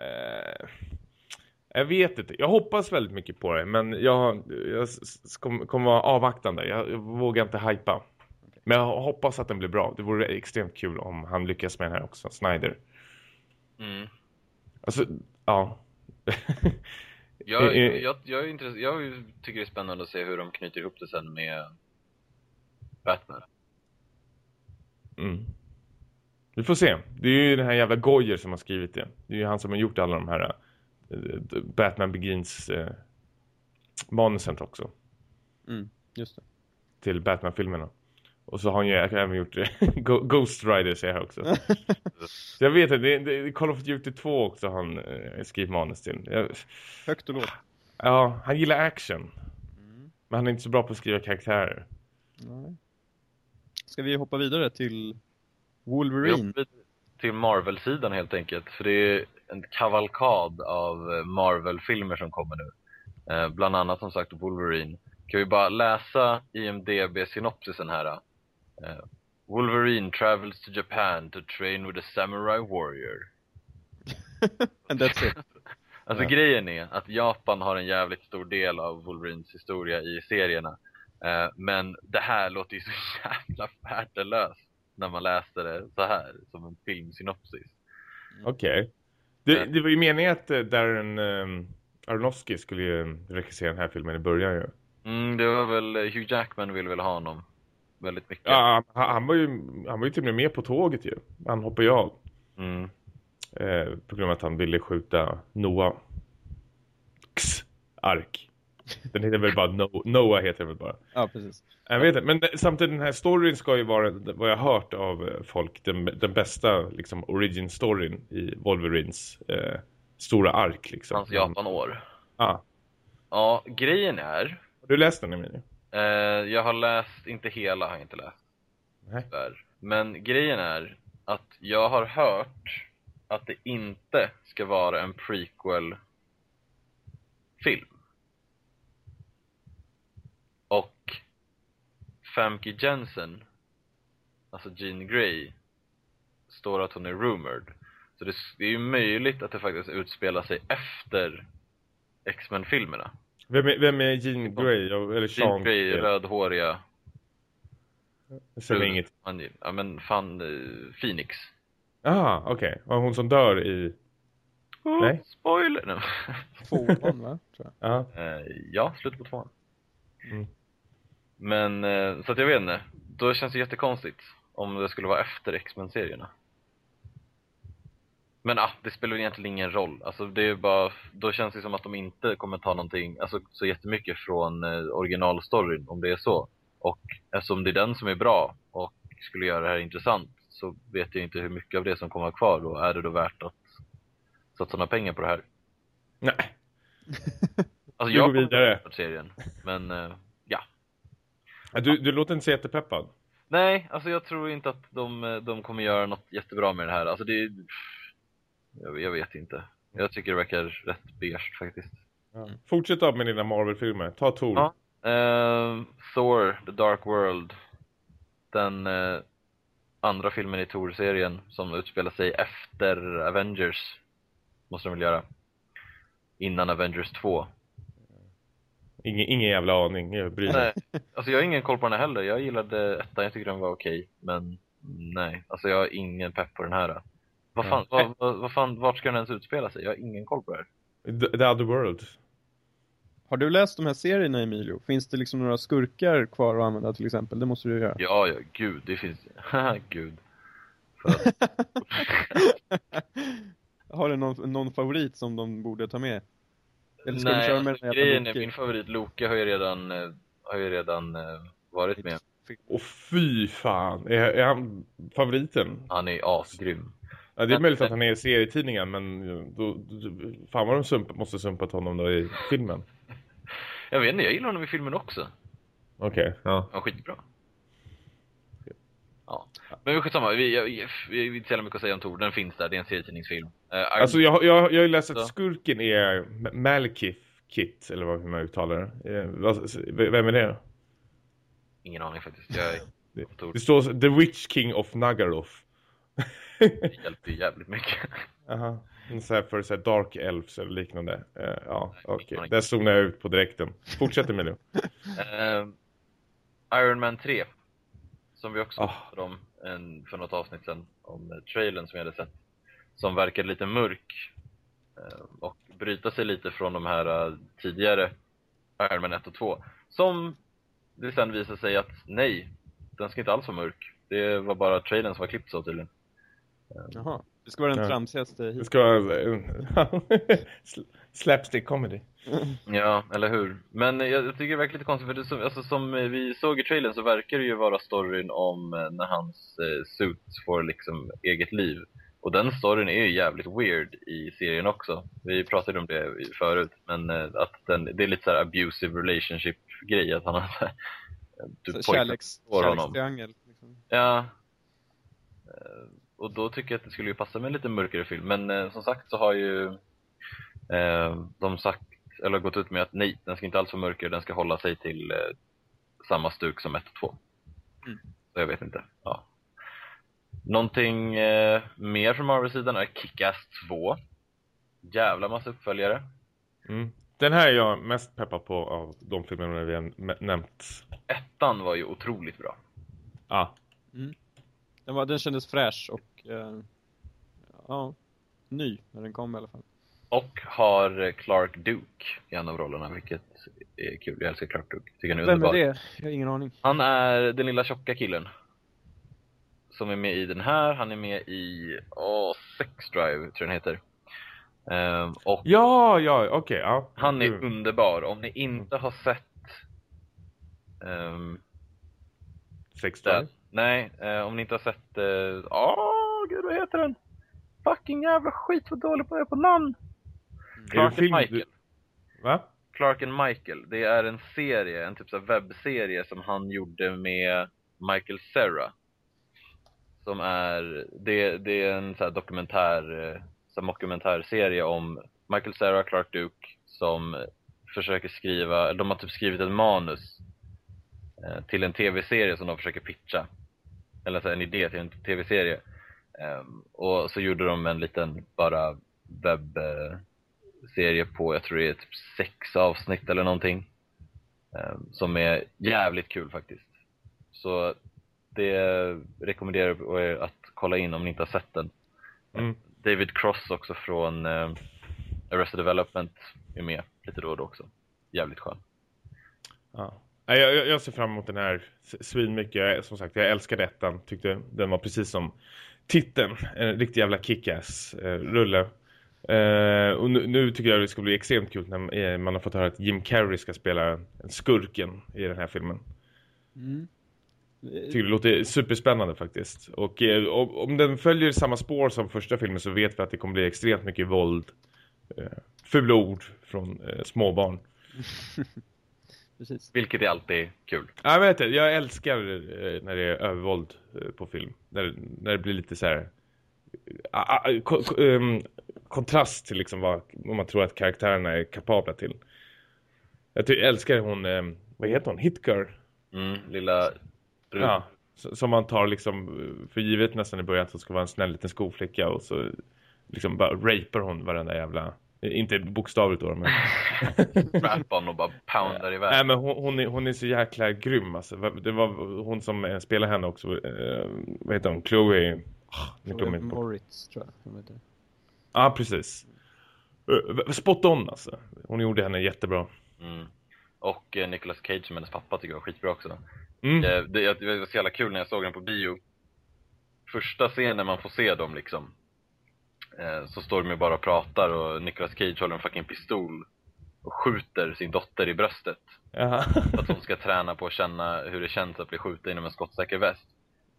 Uh, jag vet inte. Jag hoppas väldigt mycket på det, men jag, jag kommer kom vara avvaktande. Jag, jag vågar inte hypa. Men jag hoppas att den blir bra. Det vore extremt kul om han lyckas med den här också, Snyder. Mm. Alltså, ja. *laughs* jag, jag, jag, är intress jag tycker det är spännande att se hur de knyter ihop det sen med Batman. Mm. Vi får se. Det är ju den här jävla Goyer som har skrivit det. Det är ju han som har gjort alla de här uh, Batman Begins uh, manusen också. Mm, just det. Till Batman-filmerna. Och så har han ju även gjort *laughs* Ghost Rider ser jag också. så *laughs* jag vet att det, det, Call of Duty 2 också han eh, skrivit manus till. Jag, Högt och lågt. Ja, han gillar action. Mm. Men han är inte så bra på att skriva karaktärer. Nej. Ska vi hoppa vidare till Wolverine? till Marvel-sidan helt enkelt. För det är en kavalkad av eh, Marvel-filmer som kommer nu. Eh, bland annat som sagt Wolverine. Kan vi bara läsa IMDB-synopsisen här? Uh, Wolverine travels to Japan to train with a samurai warrior. And *laughs* that's it. *laughs* alltså yeah. grejen är att Japan har en jävligt stor del av Wolverines historia i serierna. Uh, men det här låter ju så *laughs* jävla värdelöst när man läser det så här, som en filmsynopsis. Mm. Okej. Okay. Det, det, var ju meningen att eh, Darren um, Aronofsky skulle ju regissera den här filmen i början ju. Mm, det var väl, Hugh Jackman ville väl ha honom väldigt mycket. Ja, han, han, var ju, han var ju till och med med på tåget ju. Han hoppade ju av. Mm. Eh, på grund av att han ville skjuta Noah. X, ark. Den heter väl bara no Noah heter väl bara. Ja, precis. Jag vet inte, men samtidigt den här storyn ska ju vara, vad jag har hört av eh, folk, den, den bästa liksom origin-storyn i Wolverines eh, stora ark liksom. Hans Japan-år. Ja. Ja, grejen är har du läst den, Emilie? Uh, jag har läst, inte hela har jag inte läst. Nej. Där. Men grejen är att jag har hört att det inte ska vara en prequel-film. Och Famke Jensen, alltså Jean Grey, står att hon är rumored. Så det, det är ju möjligt att det faktiskt utspelar sig efter X-Men-filmerna. Vem är, vem är Jean Grey? Eller Sean Jean Grey, rödhåriga. Jag ser inget. Ja men fan, uh, Phoenix. Aha, okej. Okay. Var hon som dör i... Oh, Nej? Spoiler! No. *laughs* Tvåan va? Jag. Uh, ja, slutet på tvåan. Mm. Men, uh, så att jag vet inte. Då känns det jättekonstigt om det skulle vara efter X-Men-serierna. Men ah, det spelar egentligen ingen roll. Alltså det är bara, då känns det som att de inte kommer ta någonting, alltså så jättemycket från eh, originalstoryn, om det är så. Och eftersom det är den som är bra och skulle göra det här intressant så vet jag inte hur mycket av det som kommer kvar då. Är det då värt att satsa några pengar på det här? Nej. *laughs* Alltså jag går vidare. serien, men uh, ja. Du, du låter inte så jättepeppad. Nej, alltså jag tror inte att de, de kommer göra något jättebra med det här. Alltså det jag, jag vet inte. Jag tycker det verkar rätt beige faktiskt. Ja. Fortsätt då med dina Marvel-filmer. Ta Thor. Ja. Uh, Thor, The Dark World. Den uh, andra filmen i Thor-serien som utspelar sig efter Avengers. Måste de väl göra. Innan Avengers 2. Ingen, ingen jävla aning, jag bryr mig. Alltså jag har ingen koll på den heller. Jag gillade ettan, jag tycker den var okej. Men nej, alltså jag har ingen pepp på den här. Vad fan, ja. vad, vad, vad fan, vart ska den ens utspela sig? Jag har ingen koll på det här. The, the Other World. Har du läst de här serierna, Emilio? Finns det liksom några skurkar kvar att använda till exempel? Det måste du göra. Ja, ja, gud, det finns... *laughs* gud. *laughs* har du någon, någon favorit som de borde ta med? Eller ska Nej, köra med alltså, grejen är, min favorit Loke har ju redan, eh, har ju redan uh, varit med. Åh fy fan, är, är han favoriten? Han är asgrym. Ja, det är möjligt att han är i serietidningen men då, då, fan vad de sumpa, måste sumpat honom då i filmen. Jag vet inte, jag gillar honom i filmen också. Okej, okay, ja. Ja, skitbra. Ja. Men vi skitsamma, vi, vi, vi, vi inte så mycket att säga om Tor, den finns där, det är en serietidningsfilm. Uh, alltså jag, jag, jag har läst att skurken är Malekith Kit, eller vad man uttalar det. Eh, vem är det? Ingen aning faktiskt. Jag *laughs* det, det står The Witch King of Nagaroth. *laughs* Det hjälper ju jävligt mycket. Jaha. Så här för så här dark elves eller liknande. Uh, ja, okej. Okay. Där zonade jag ut på direkten. Fortsätt Emilio. uh, Iron Man 3. Som vi också oh. pratade om en, för något avsnitt sedan. Om uh, trailern som jag hade sett. Som verkar lite mörk. Uh, och bryta sig lite från de här tidigare Iron Man 1 och 2. Som det sen visar sig att nej, den ska inte alls vara mörk. Det var bara trailern som var klippt så tydligen. Jaha, det ska vara den ja. tramsigaste hit. Det ska vara *laughs* slapstick comedy. *laughs* Ja, eller hur? Men jag, tycker det verkar lite konstigt för det, som, alltså, som vi såg i trailern så verkar det ju vara storyn om eh, när hans eh, suit får liksom eget liv. Och den storyn är ju jävligt weird i serien också. Vi pratade om det förut, men eh, att den, det är lite så abusive relationship grej att han har så här, du Kärleks, kärlekstriangel. Liksom. Ja, och då tycker jag att det skulle ju passa med en lite mörkare film. Men eh, som sagt så har ju eh, de sagt, eller gått ut med att nej, den ska inte alls vara mörkare, den ska hålla sig till eh, samma stuk som 1 och 2. Mm. Så jag vet inte. Ja. Någonting eh, mer från Marvel-sidan är Kick-Ass 2. Jävla massa uppföljare. Mm. Den här är jag mest peppad på av de filmerna vi har nämnt. Ettan var ju otroligt bra. Ja. Mm. Den, var, den kändes fräsch och eh, ja, ny när den kom i alla fall. Och har Clark Duke i en av rollerna, vilket är kul. Jag älskar Clark Duke. Tycker han är Vem är det? Jag har ingen aning. Han är den lilla tjocka killen. Som är med i den här. Han är med i oh, Sex Drive, tror jag den heter. Um, och ja, ja, okej. Okay, ja. Han är mm. underbar. Om ni inte har sett um, Sex Drive? Nej, uh, om ni inte har sett uh, oh, gud vad heter den? Fucking jävla skit vad dålig på det på namn. Clark and Michael. Va? Clark and Michael. Det är en serie, en typ av webbserie som han gjorde med Michael Serra. Som är, det, det är en så dokumentär, så dokumentärserie om Michael Serra, Clark Duke som försöker skriva, de har typ skrivit ett manus eh, till en tv-serie som de försöker pitcha. Eller så en idé till en tv-serie. Um, och så gjorde de en liten bara webb, uh, serie på, jag tror det är typ sex avsnitt eller någonting. Eh, som är jävligt kul faktiskt. Så det rekommenderar jag att kolla in om ni inte har sett den. Mm. David Cross också från eh, Arrested Development är med lite då och då också. Jävligt skön. Ja. Jag, jag- ser fram emot den här s- svinmycket. Jag- Som sagt, jag älskade ettan. Tyckte den var precis som titeln. En riktig jävla kick-ass eh, rulle. Eh, och nu, nu tycker jag det ska bli extremt kul när eh, man har fått höra att Jim Carrey ska spela en skurken i den här filmen. Mm. Tycker det låter superspännande faktiskt. Och eh, om den följer samma spår som första filmen så vet vi att det kommer bli extremt mycket våld. Eh, fula ord från eh, småbarn. *laughs* Precis. Vilket är alltid kul. Jag vet inte, jag älskar eh, när det är övervåld eh, på film. När, när det blir lite så här ah, ah, ko, ehm, kontrast till liksom vad, vad man tror att karaktärerna är kapabla till. Jag älskar hon, eh, vad heter hon? Hitgirl. Mm, lilla brud. Ja, som man tar liksom eh, för givet nästan i början att hon ska vara en snäll liten skoflicka och så liksom bara rapar hon varenda jävla eh, inte bokstavligt då men *laughs* Rap-on och bara poundar iväg. Nej men hon, hon, är, hon är så jäkla grym alltså. Det var hon som eh, spelar henne också eh, vad heter hon? Chloe oh, bort. Moritz, tror jag. Ja precis Eh, Spot on alltså Hon gjorde henne jättebra Mm. Och eh, Nicolas Cage som hennes pappa tycker jag var skitbra också. mm. Eh, det, det var så jävla kul när jag såg den på bio. Första scenen man får se dem liksom. Eh, så står de ju bara och pratar och Nicolas Cage håller en fucking pistol och skjuter sin dotter i bröstet. Jaha. För att hon ska träna på att känna hur det känns att bli skjuten inom en skottsäker väst.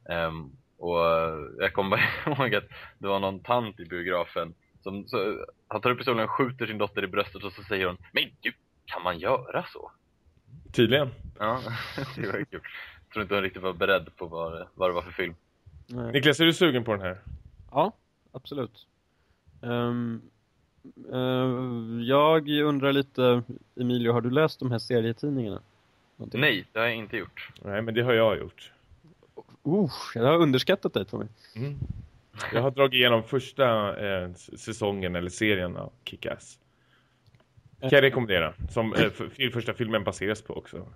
Ehm, och eh, jag kommer bara *laughs* ihåg att det var någon tant i biografen som så, han tar upp pistolen och skjuter sin dotter i bröstet och så säger hon Men gud, kan man göra så? Tydligen Ja, *laughs* det var kul. Jag tror inte hon riktigt var beredd på vad, det- vad det var för film. Nej. Niklas är du sugen på den här? Ja, absolut. Ehm, eh, jag undrar lite, Emilio, har du läst de här serietidningarna? Någonting? Nej, det har jag inte gjort. Nej men det har jag gjort Uh, jag har underskattat dig Tommy. mm. Jag har dragit igenom första eh, säsongen eller serien av Kick-Ass Kan jag rekommendera Som eh, första filmen baseras på också.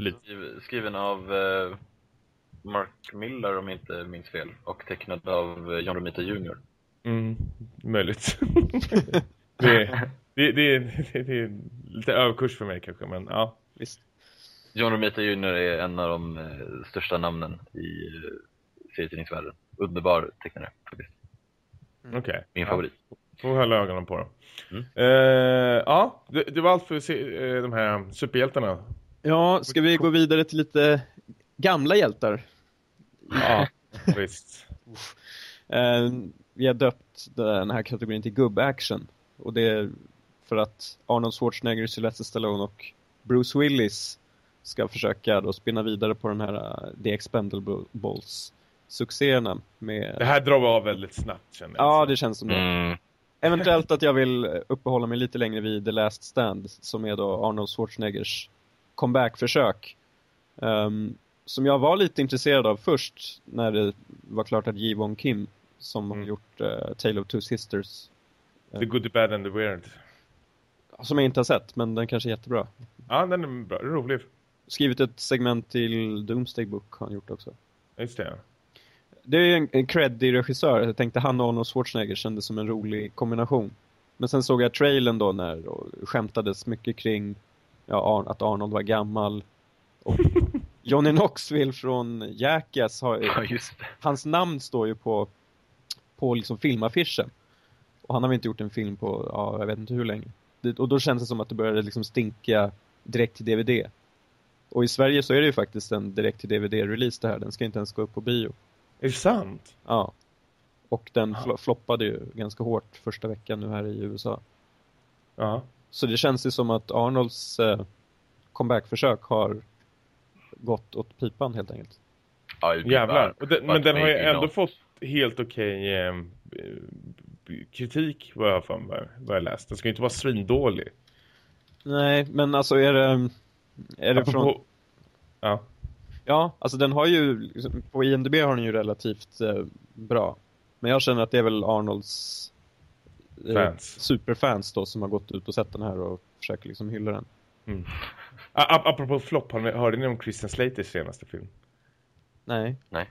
Lite Skriv- Skriven av eh, Mark Miller om jag inte minns fel. Och tecknad av eh, John Romita Jr. Mm, möjligt. *laughs* det, det, det, det, det är lite överkurs för mig kanske, men ja. Visst. John Romita Jr är en av de eh, största namnen i eh, serietidningsvärlden. Underbar tecknare faktiskt. Okej. Min ja. favorit. Får hålla ögonen på dem. Mm. Eh, ja, det, det var allt för se, eh, de här superhjältarna. Ja, ska vi gå vidare till lite gamla hjältar? Ja, *laughs* visst. Eh, vi har döpt den här kategorin till gubb-action. Och det är för att Arnold Schwarzenegger, Sylvester Stallone och Bruce Willis ska försöka då spinna vidare på den här uh, The Expendables-succéerna. Med... Det här drar vi av väldigt snabbt känner jag. Ja, det känns som det. Mm. Eventuellt att jag vill uppehålla mig lite längre vid The Last Stand som är då Arnold Schwarzeneggers comeback-försök. Ehm, som jag var lite intresserad av först när det var klart att Ji Won Kim som har Mm. gjort uh, Tale of Two Sisters The good, the bad and the weird. som jag inte har sett men den kanske är jättebra. Ja, den är bra, rolig. Skrivit ett segment till Doomsday Book har han gjort också. Just det. Det är en, en creddig regissör. Jag tänkte han och Arnold Schwarzenegger kändes som en rolig kombination. Men sen såg jag trailern då när och skämtades mycket kring ja, att Arnold var gammal. Och *laughs* Johnny Knoxville från Jackass, har, Ja, det. hans namn står ju på, på liksom filmaffischen. Och han har väl inte gjort en film på, ja, jag vet inte hur länge. Det, och då känns det som att det började liksom stinka direkt till DVD. Och i Sverige så är det ju faktiskt en direkt till DVD-release det här. Den ska inte ens gå upp på bio. Är det sant? Ja. Och den fl- floppade ju ganska hårt första veckan nu här i USA. Ja. Så det känns ju som att Arnolds eh, comebackförsök har gått åt pipan helt enkelt. Ja, Jävlar. men den har ju ändå fått helt okej eh, kritik vad jag, fan, vad jag läst. Den ska ju inte vara svindålig. Nej, men alltså är det... Är det från... Ja. Ja, alltså den har ju... liksom, På IMDB har den ju relativt eh, bra. Men jag känner att det är väl Arnolds eh, Fans. superfans då som har gått ut och sett den här och försöker liksom hylla den. Mm. Apropå flopp, hörde ni om Christian Slaters senaste film? Nej.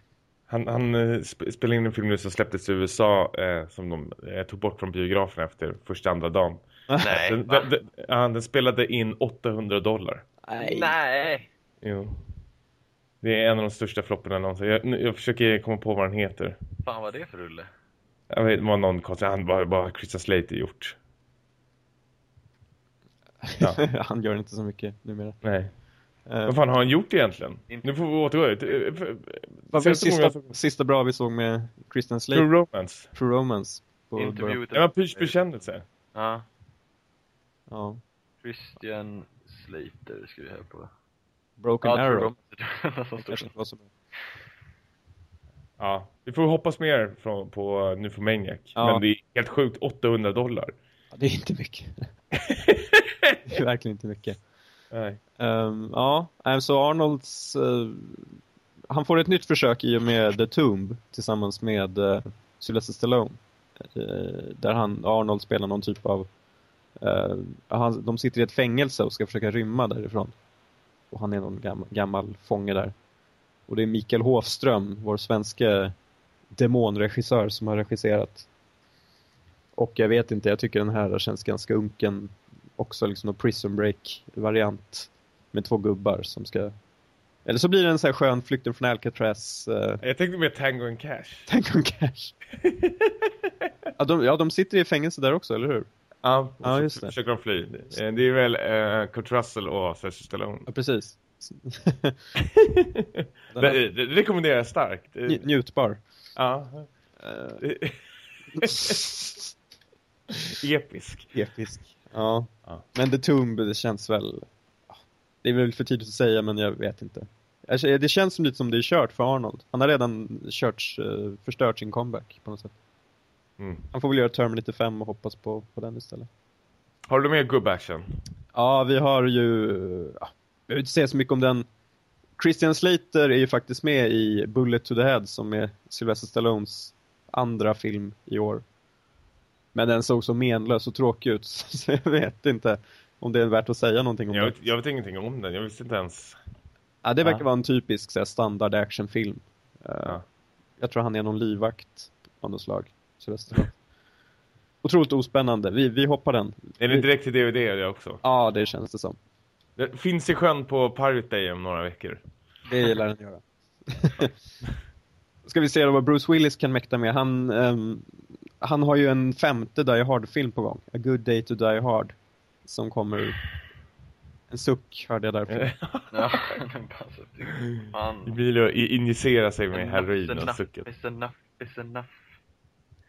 Han, han eh, sp spelade in en film nu som släpptes i USA eh, som de eh, tog bort från biografen efter första andra dagen. Nej, Den, den, den, ja, den spelade in 800 dollar. Nej. Nej! Jo. Det är en av de största flopparna någonsin. Jag, jag försöker komma på vad den heter. Fan vad det för rulle? Jag vet, det var någon konstig. Han bara, bara Christian Slater gjort. *laughs* Ja. Han gör inte så mycket numera. Nej. Uh, Vad fan har han gjort egentligen? Inte- Nu får vi återgå. Eh, för- vad var det sista, såg- sista bra vi såg med Christian Slater? True Romance. True Romance. På Intervju början. Det var Pysch bekännelse. Ja. Ja. Christian Slater skriver jag här på. Broken Ja, Arrow. *laughs* Ja, vi får hoppas mer från, på nu för Maniac. Ja. Men det är helt sjukt 800 dollar. Ja, det är inte mycket. *laughs* det är verkligen inte mycket. Nej. Um, ja, så Arnolds... Uh, han får ett nytt försök i och med The Tomb tillsammans med uh, Sylvester Stallone. Uh, där han, Arnold spelar någon typ av... Uh, han, de sitter i ett fängelse och ska försöka rymma därifrån. Och han är någon gammal, gammal fånge där. Och det är Mikael Hofström, vår svenska demonregissör som har regisserat. Och jag vet inte, jag tycker den här känns ganska unken. Också liksom en prison break-variant med två gubbar som ska... Eller så blir det en sån här skön flykten från Alcatraz. Uh, Jag tänkte mer Tango and Cash. *laughs* Tango and Cash. ja, de, ja, de sitter i fängelse där också, eller hur? Ja, Ja, just det. försöker de fly. Eh, Det är väl uh, Kurt Russell och Sylvester Stallone. Ja, precis. *laughs* Det, det rekommenderar jag starkt. Nj- njutbar. Ja. Eh, *laughs* Episk. episk. Ja. Ja. Men The Tomb, det känns väl... Det är väl för tidigt att säga, men jag vet inte. Det känns som lite som det är kört för Arnold. Han har redan kört, eh, förstört sin comeback på något sätt. Mm. Han får väl göra Terminator 5 och hoppas på, på den istället. Har du mer gubbaction? Ja, vi har ju... Ja, jag vill inte säga så mycket om den. Christian Slater är ju faktiskt med i Bullet to the Head som är Sylvester Stallones andra film i år. Men den såg så menlös och tråkig ut *laughs* så jag vet inte om det är värt att säga någonting om Jag vet, jag vet ingenting om den. Jag visste inte ens. Ja, det verkar Ja. vara en typisk så här, standard actionfilm. Uh, Ja. Jag tror han är någon livvakt av något slag. Sylvester. *laughs* Otroligt ospännande. Vi, vi hoppar den. Är det direkt till DVD det också? Ja, det känns det som. Det finns i sjön på Pirate Day om några veckor. Det gillar den göra. *laughs* Ska vi se vad Bruce Willis kan mäkta med. Han, ehm, han har ju en femte Die Hard-film på gång. A Good Day to Die Hard. Som kommer... En suck hörde jag därför. *laughs* Ja, till. Det blir att injicera sig med heroin och sucket. Is enough, is enough.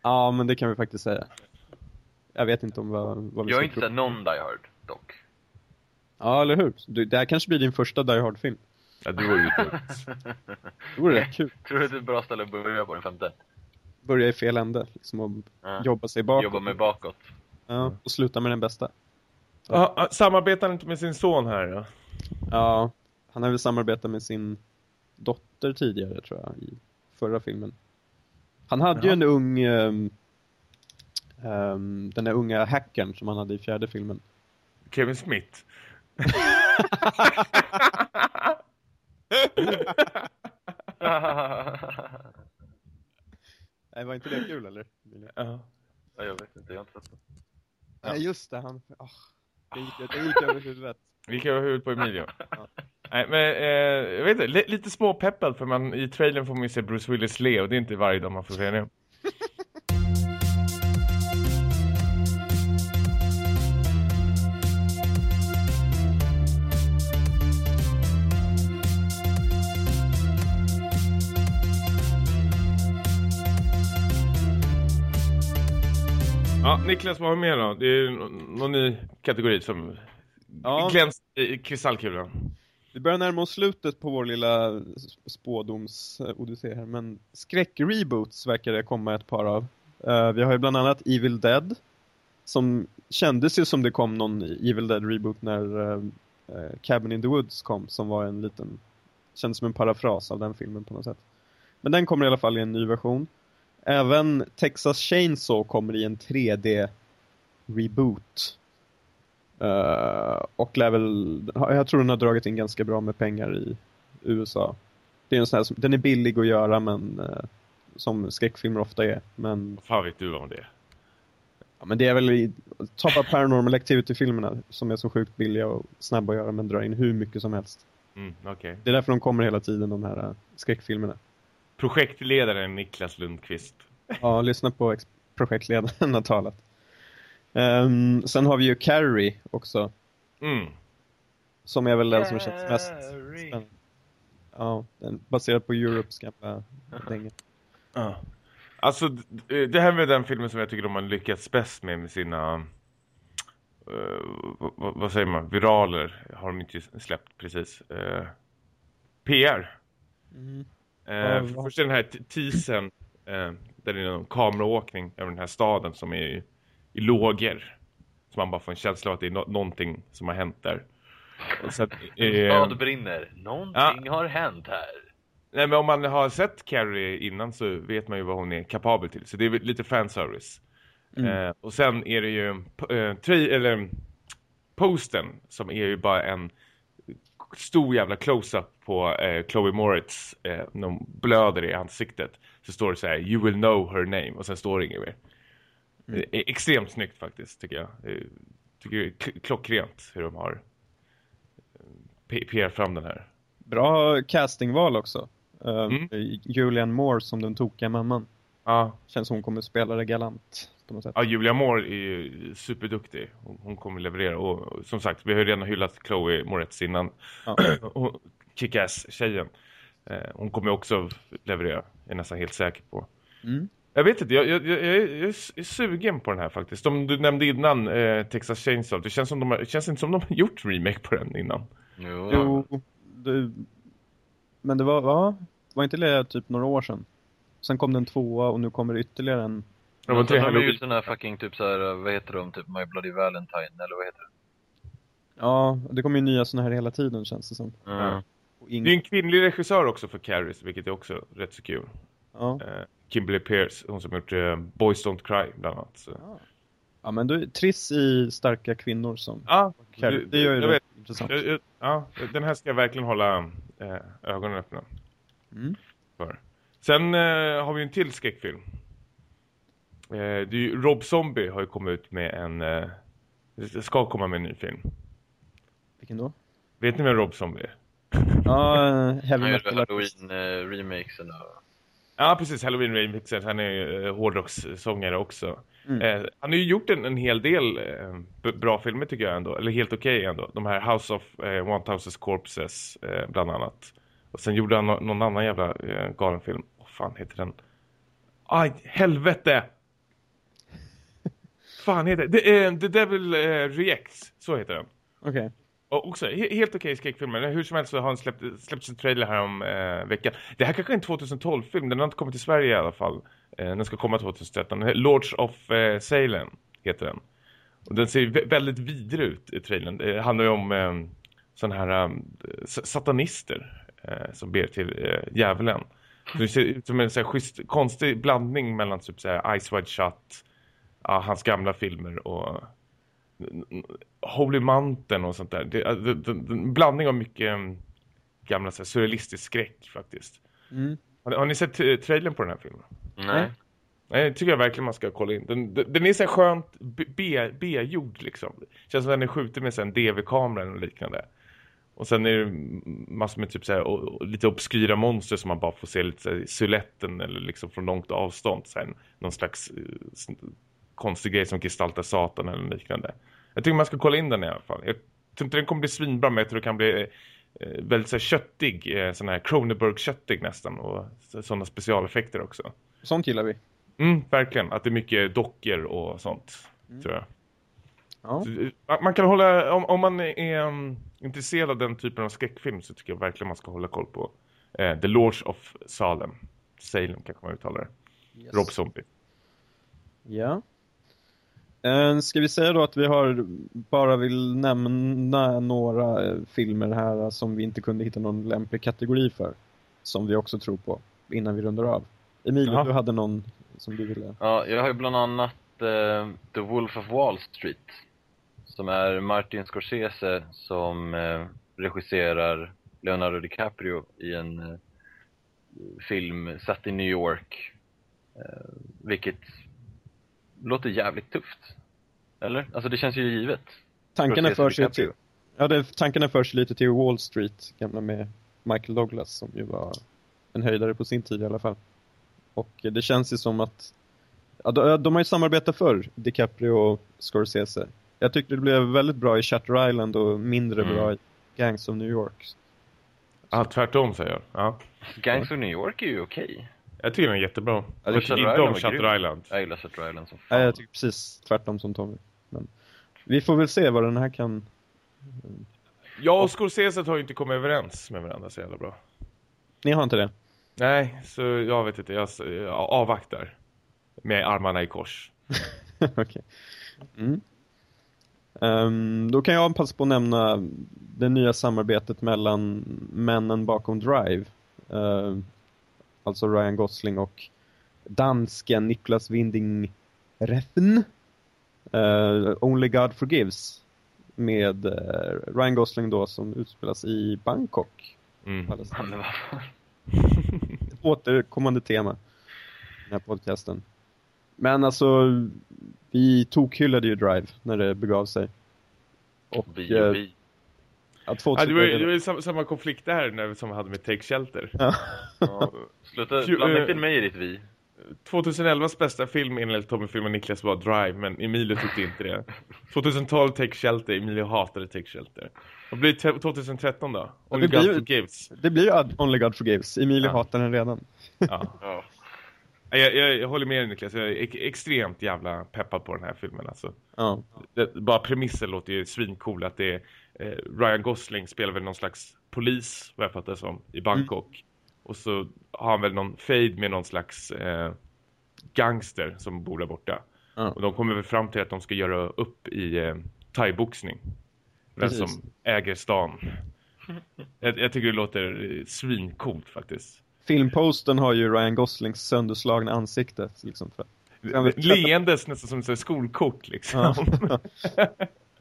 Ja, men det kan vi faktiskt säga. Jag vet inte om vad, vad vi Jag har inte sett någon Die Hard, dock. Ja, eller hur? Du, det här kanske blir din första Die Hard-film. Ja, du var ju ute. *laughs* Det vore rätt kul. Tror du att det är ett bra ställe att börja på den femte? Börja i fel ände. Liksom och Ja. jobba sig bakåt. Jobba med bakåt. Ja, och sluta med den bästa. Ja, samarbetar han inte med sin son här då? Ja, han har väl samarbetat med sin dotter tidigare tror jag i förra filmen. Han hade ju Ja. en ung ehm, ehm, den där unga hackern som han hade i fjärde filmen. Kevin Smith. *laughs* *laughs* *laughs* Nej, var inte det kul eller? Ja. Ja, jag vet inte, jag har inte sett den. Nej, just det. Han, oh, det, gick, det gick över huvudet. Vi kan ha huvudet på Emilio. Ja. Nej, men eh, jag vet inte, li- lite småpeppad för man, i trailern får man ju se Bruce Willis le och det är inte varje dag man får se det. Niklas, vad har vi mer då? Det är nå- någon ny kategori som Ja. glänser i kristallkulan. Vi börjar närma oss slutet på vår lilla spådoms-odyssé här, men skräck-reboots verkar det komma ett par av. Eh, vi har ju bland annat Evil Dead, som kändes ju som det kom någon Evil Dead-reboot när eh, Cabin in the Woods kom, som var en liten, kändes som en parafras av den filmen på något sätt. Men den kommer i alla fall i en ny version. Även Texas Chainsaw kommer i en 3D reboot. Uh, och lär väl, jag tror den har dragit in ganska bra med pengar i USA. Det är en sån här, den är billig att göra men uh, som skräckfilmer ofta är. Men... Vad fan vet du om det? Ja, men det är väl i Top of Paranormal Activity-filmerna som är så sjukt billiga och snabba att göra men drar in hur mycket som helst. Mm, okay. Det är därför de kommer hela tiden, de här uh, skräckfilmerna. Projektledaren Niklas Lundqvist. Ja, lyssna på projektledaren har talat. Um, sen har vi ju Carrie också. Mm. Som är väl den som känns mest spännande. Ja, den baserad på Europes gamla *laughs* dänga. Ja. Alltså, det här med den filmen som jag tycker de har lyckats bäst med med sina uh, vad, vad, säger man, viraler har de inte släppt precis. Uh, PR. Mm. Uh, för, först den här teasern uh, där det är en kameraåkning över den här staden som är i, i lågor. Så man bara får en känsla av att det är no någonting som har hänt där. Så att, *laughs* eh, Stad brinner. Någonting ja. har hänt här. Nej men om man har sett Carrie innan så vet man ju vad hon är kapabel till. Så det är lite fanservice. Mm. Eh, och sen är det ju eh, tri, eller, posten som är ju bara en stor jävla close-up på eh, Chloe Moritz eh, när hon blöder i ansiktet. Så står det så här, you will know her name. Och sen står det inget mer. Mm. Det är extremt snyggt faktiskt tycker jag. jag tycker det är klockrent hur de har eh, PR fram den här. Bra castingval också. Uh, mm. Julian Moore som den tokiga mamman. Ja. Känns hon kommer spela det galant på något sätt. Ja, Julia Moore är ju superduktig. Hon, hon kommer leverera. Och som sagt, vi har ju redan hyllat Chloe Moretz innan. Ja. *clears throat* Kick-ass-tjejen. Eh, hon kommer också leverera. Jag är nästan helt säker på. Mm. Jag vet inte, jag, jag, jag, jag, är sugen på den här faktiskt. Som du nämnde innan, eh, Texas Chainsaw. Det känns, som de har, det känns inte som de har gjort remake på den innan. Jo, jo det, men det var, va? var inte det typ några år sedan? Sen kom den tvåa och nu kommer det ytterligare en. De har ju sån här fucking typ så här, vad heter de? Typ My Bloody Valentine, eller vad heter det? Ja, det kommer ju nya såna här hela tiden känns det som. Mm. Ing... Det är en kvinnlig regissör också för Carries, vilket är också rätt så kul. Ja. Uh, Kimberly Pierce, hon som gjort uh, Boys Don't Cry bland annat. Så. Ja. ja, men du Triss i starka kvinnor som ja, Carrie. Det gör ju det intressant. ja, den här ska jag verkligen hålla uh, ögonen öppna. Mm. För. Sen uh, har vi en till skräckfilm. Uh, det är ju, Rob Zombie har ju kommit ut med en... Uh, ska komma med en ny film. Vilken då? Vet ni vem Rob Zombie är? Ja, uh, Heavy Metal Halloween-remakesen. Ja, precis. Halloween-remixen. Han är uh, hårdrockssångare också. Mm. han har ju gjort en, en hel del bra filmer tycker jag ändå. Eller helt okej okay ändå. De här House of One Thousand Corpses bland annat. Och sen gjorde han någon annan jävla eh, galen film. Vad fan heter den? Aj, helvete! Fan heter det? The, uh, The Devil uh, Reacts, så heter den. Okej. Okay. Och också, he helt okej okay skräckfilmer. Hur som helst så har han släppt, släppt en trailer här om eh, veckan. Det här kanske är en 2012-film. Den har inte kommit till Sverige i alla fall. Eh, den ska komma 2013. Lords of eh, Salem heter den. Och den ser väldigt vidrig ut i trailern. Det handlar ju om eh, sådana här um, satanister eh, som ber till eh, djävulen. Så det ser ut som en så här, schysst, konstig blandning mellan typ så här, Ice Wide Shut, ja, hans gamla filmer och Holy Mountain och sånt där. Det, det, det, en blandning av mycket um, gamla så här, surrealistisk skräck faktiskt. Mm. Har, har, ni sett trailern på den här filmen? Nej. Nej, det tycker jag verkligen man ska kolla in. Den, den är så här skönt B-gjord liksom. Känns som att den är skjuten med en DV-kamera och liknande. Och sen är det massor med typ så här, och, och lite obskyra monster som man bara får se lite så här, siluetten eller liksom från långt avstånd. Sen någon slags uh, konstig grej som gestaltar satan eller liknande. Jag tycker man ska kolla in den i alla fall. Jag tror inte den kommer bli svinbra men jag tror det kan bli eh, väldigt så här, köttig. Eh, sån här Cronenberg-köttig nästan. Och sådana specialeffekter också. Sånt gillar vi. Mm, verkligen. Att det är mycket dockor och sånt, mm. tror jag. Ja. Så, man kan hålla, om, om man är um, intresserad av den typen av skräckfilm så tycker jag verkligen man ska hålla koll på eh, The Lords of Salem. Salem kanske man uttalar det. Yes. Rob Zombie. Ja. Eh, ska vi säga då att vi har bara vill nämna några eh, filmer här som vi inte kunde hitta någon lämplig kategori för. Som vi också tror på innan vi rundar av. Emilio, du hade någon som du ville... Ja, jag har ju bland annat uh, The Wolf of Wall Street. Som är Martin Scorsese som uh, regisserar Leonardo DiCaprio i en uh, film satt i New York. vilket låter jävligt tufft. Eller? Alltså det känns ju givet. Tankarna för sig till, ja, det, tankarna för sig lite till Wall Street, gamla med Michael Douglas som ju var en höjdare på sin tid i alla fall. Och det känns ju som att ja, de, de har ju samarbetat förr, DiCaprio och Scorsese. Jag tyckte det blev väldigt bra i Shutter Island och mindre mm. bra i Gangs of New York. Ja, tvärtom säger jag. Ja. Gangs of New York är ju okej. Jag tycker den är jättebra. Jag tycker inte om Shutter Island. Jag gillar Shutter Island som fan. Nej, jag tycker precis tvärtom som Tommy. Men vi får väl se vad den här kan... Jag och Scorsese har ju inte kommit överens med varandra så jävla bra. Ni har inte det? Nej, så jag vet inte. Jag, jag avvaktar. Med armarna i kors. *laughs* Okej. Okay. Mm. Um, då kan jag passa på att nämna det nya samarbetet mellan männen bakom Drive. Uh, alltså Ryan Gosling och dansken Niklas Winding Refn. Uh, Only God Forgives. Med uh, Ryan Gosling då som utspelas i Bangkok. Mm. *laughs* återkommande tema. Den här podcasten. Men alltså, vi tokhyllade ju Drive när det begav sig. Och, vi, eh, vi. Ja, ja, det var det var samma, samma konflikt där när, som vi hade med Take Shelter. Ja. ja. Sluta blanda inte in mig i ditt vi. 2011s bästa film enligt Tommy Film och Niklas var Drive, men Emilio tyckte inte det. 2012 Take Shelter, Emilio hatade Take Shelter. Vad blir det 2013 då? Only God blir, Forgives. Det blir ju Only God Forgives. Emilio ja. hatar den redan. Ja. Ja. Jag, jag, jag, håller med dig Niklas, jag är extremt jävla peppad på den här filmen alltså. Ja. Det, bara premissen låter ju svincool att det är eh, Ryan Gosling spelar väl någon slags polis, vad jag fattar som, i Bangkok. Mm. Och så har han väl någon fade med någon slags eh, gangster som bor där borta. Ja. Och de kommer väl fram till att de ska göra upp i eh, thai-boxning. Vem som äger stan. Jag, jag, tycker det låter svincoolt faktiskt. Filmposten har ju Ryan Goslings sönderslagna ansikte. Liksom, för Leendes nästan som ett skolkort liksom. Ja.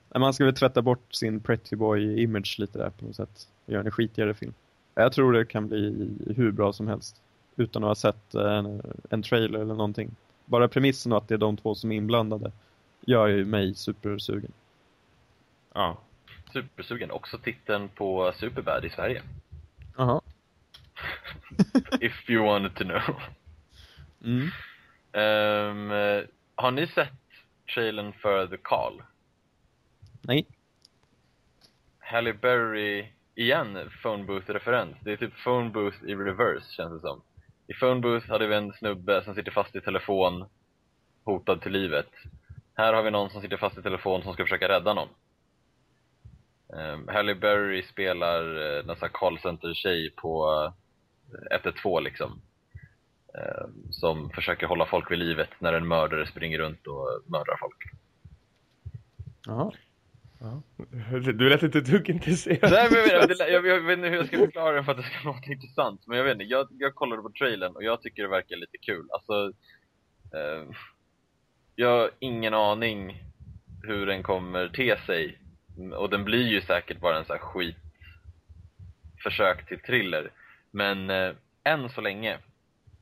*laughs* Man ska väl tvätta bort sin Pretty Boy-image lite där på något sätt. Göra en skitigare film. Jag tror det kan bli hur bra som helst. Utan att ha sett en, en trailer eller någonting. Bara premissen och att det är de två som är inblandade gör ju mig supersugen. Ja. Supersugen. Också titeln på Superbad i Sverige. Jaha. *laughs* If you wanted to know. Mm. Um, har ni sett trailern för The Call? Nej. Halle Berry igen phone booth-referens. Det är typ phone booth i reverse, känns det som. I phone booth hade vi en snubbe som sitter fast i telefon, hotad till livet. Här har vi någon som sitter fast i telefon som ska försöka rädda någon. Um, Halle Berry spelar uh, en sån callcenter-tjej på uh, 112 liksom. Uh, som försöker hålla folk vid livet när en mördare springer runt och mördar folk. Jaha. Ja. Du lät inte ett dugg intresserad. Nej, men jag, vet, jag, jag, vet inte hur jag ska förklara det för att det ska låta intressant. Men jag vet inte, jag, jag kollade på trailern och jag tycker det verkar lite kul. Alltså, eh, jag har ingen aning hur den kommer te sig. Och den blir ju säkert bara en sån här skit försök till thriller. Men eh, än så länge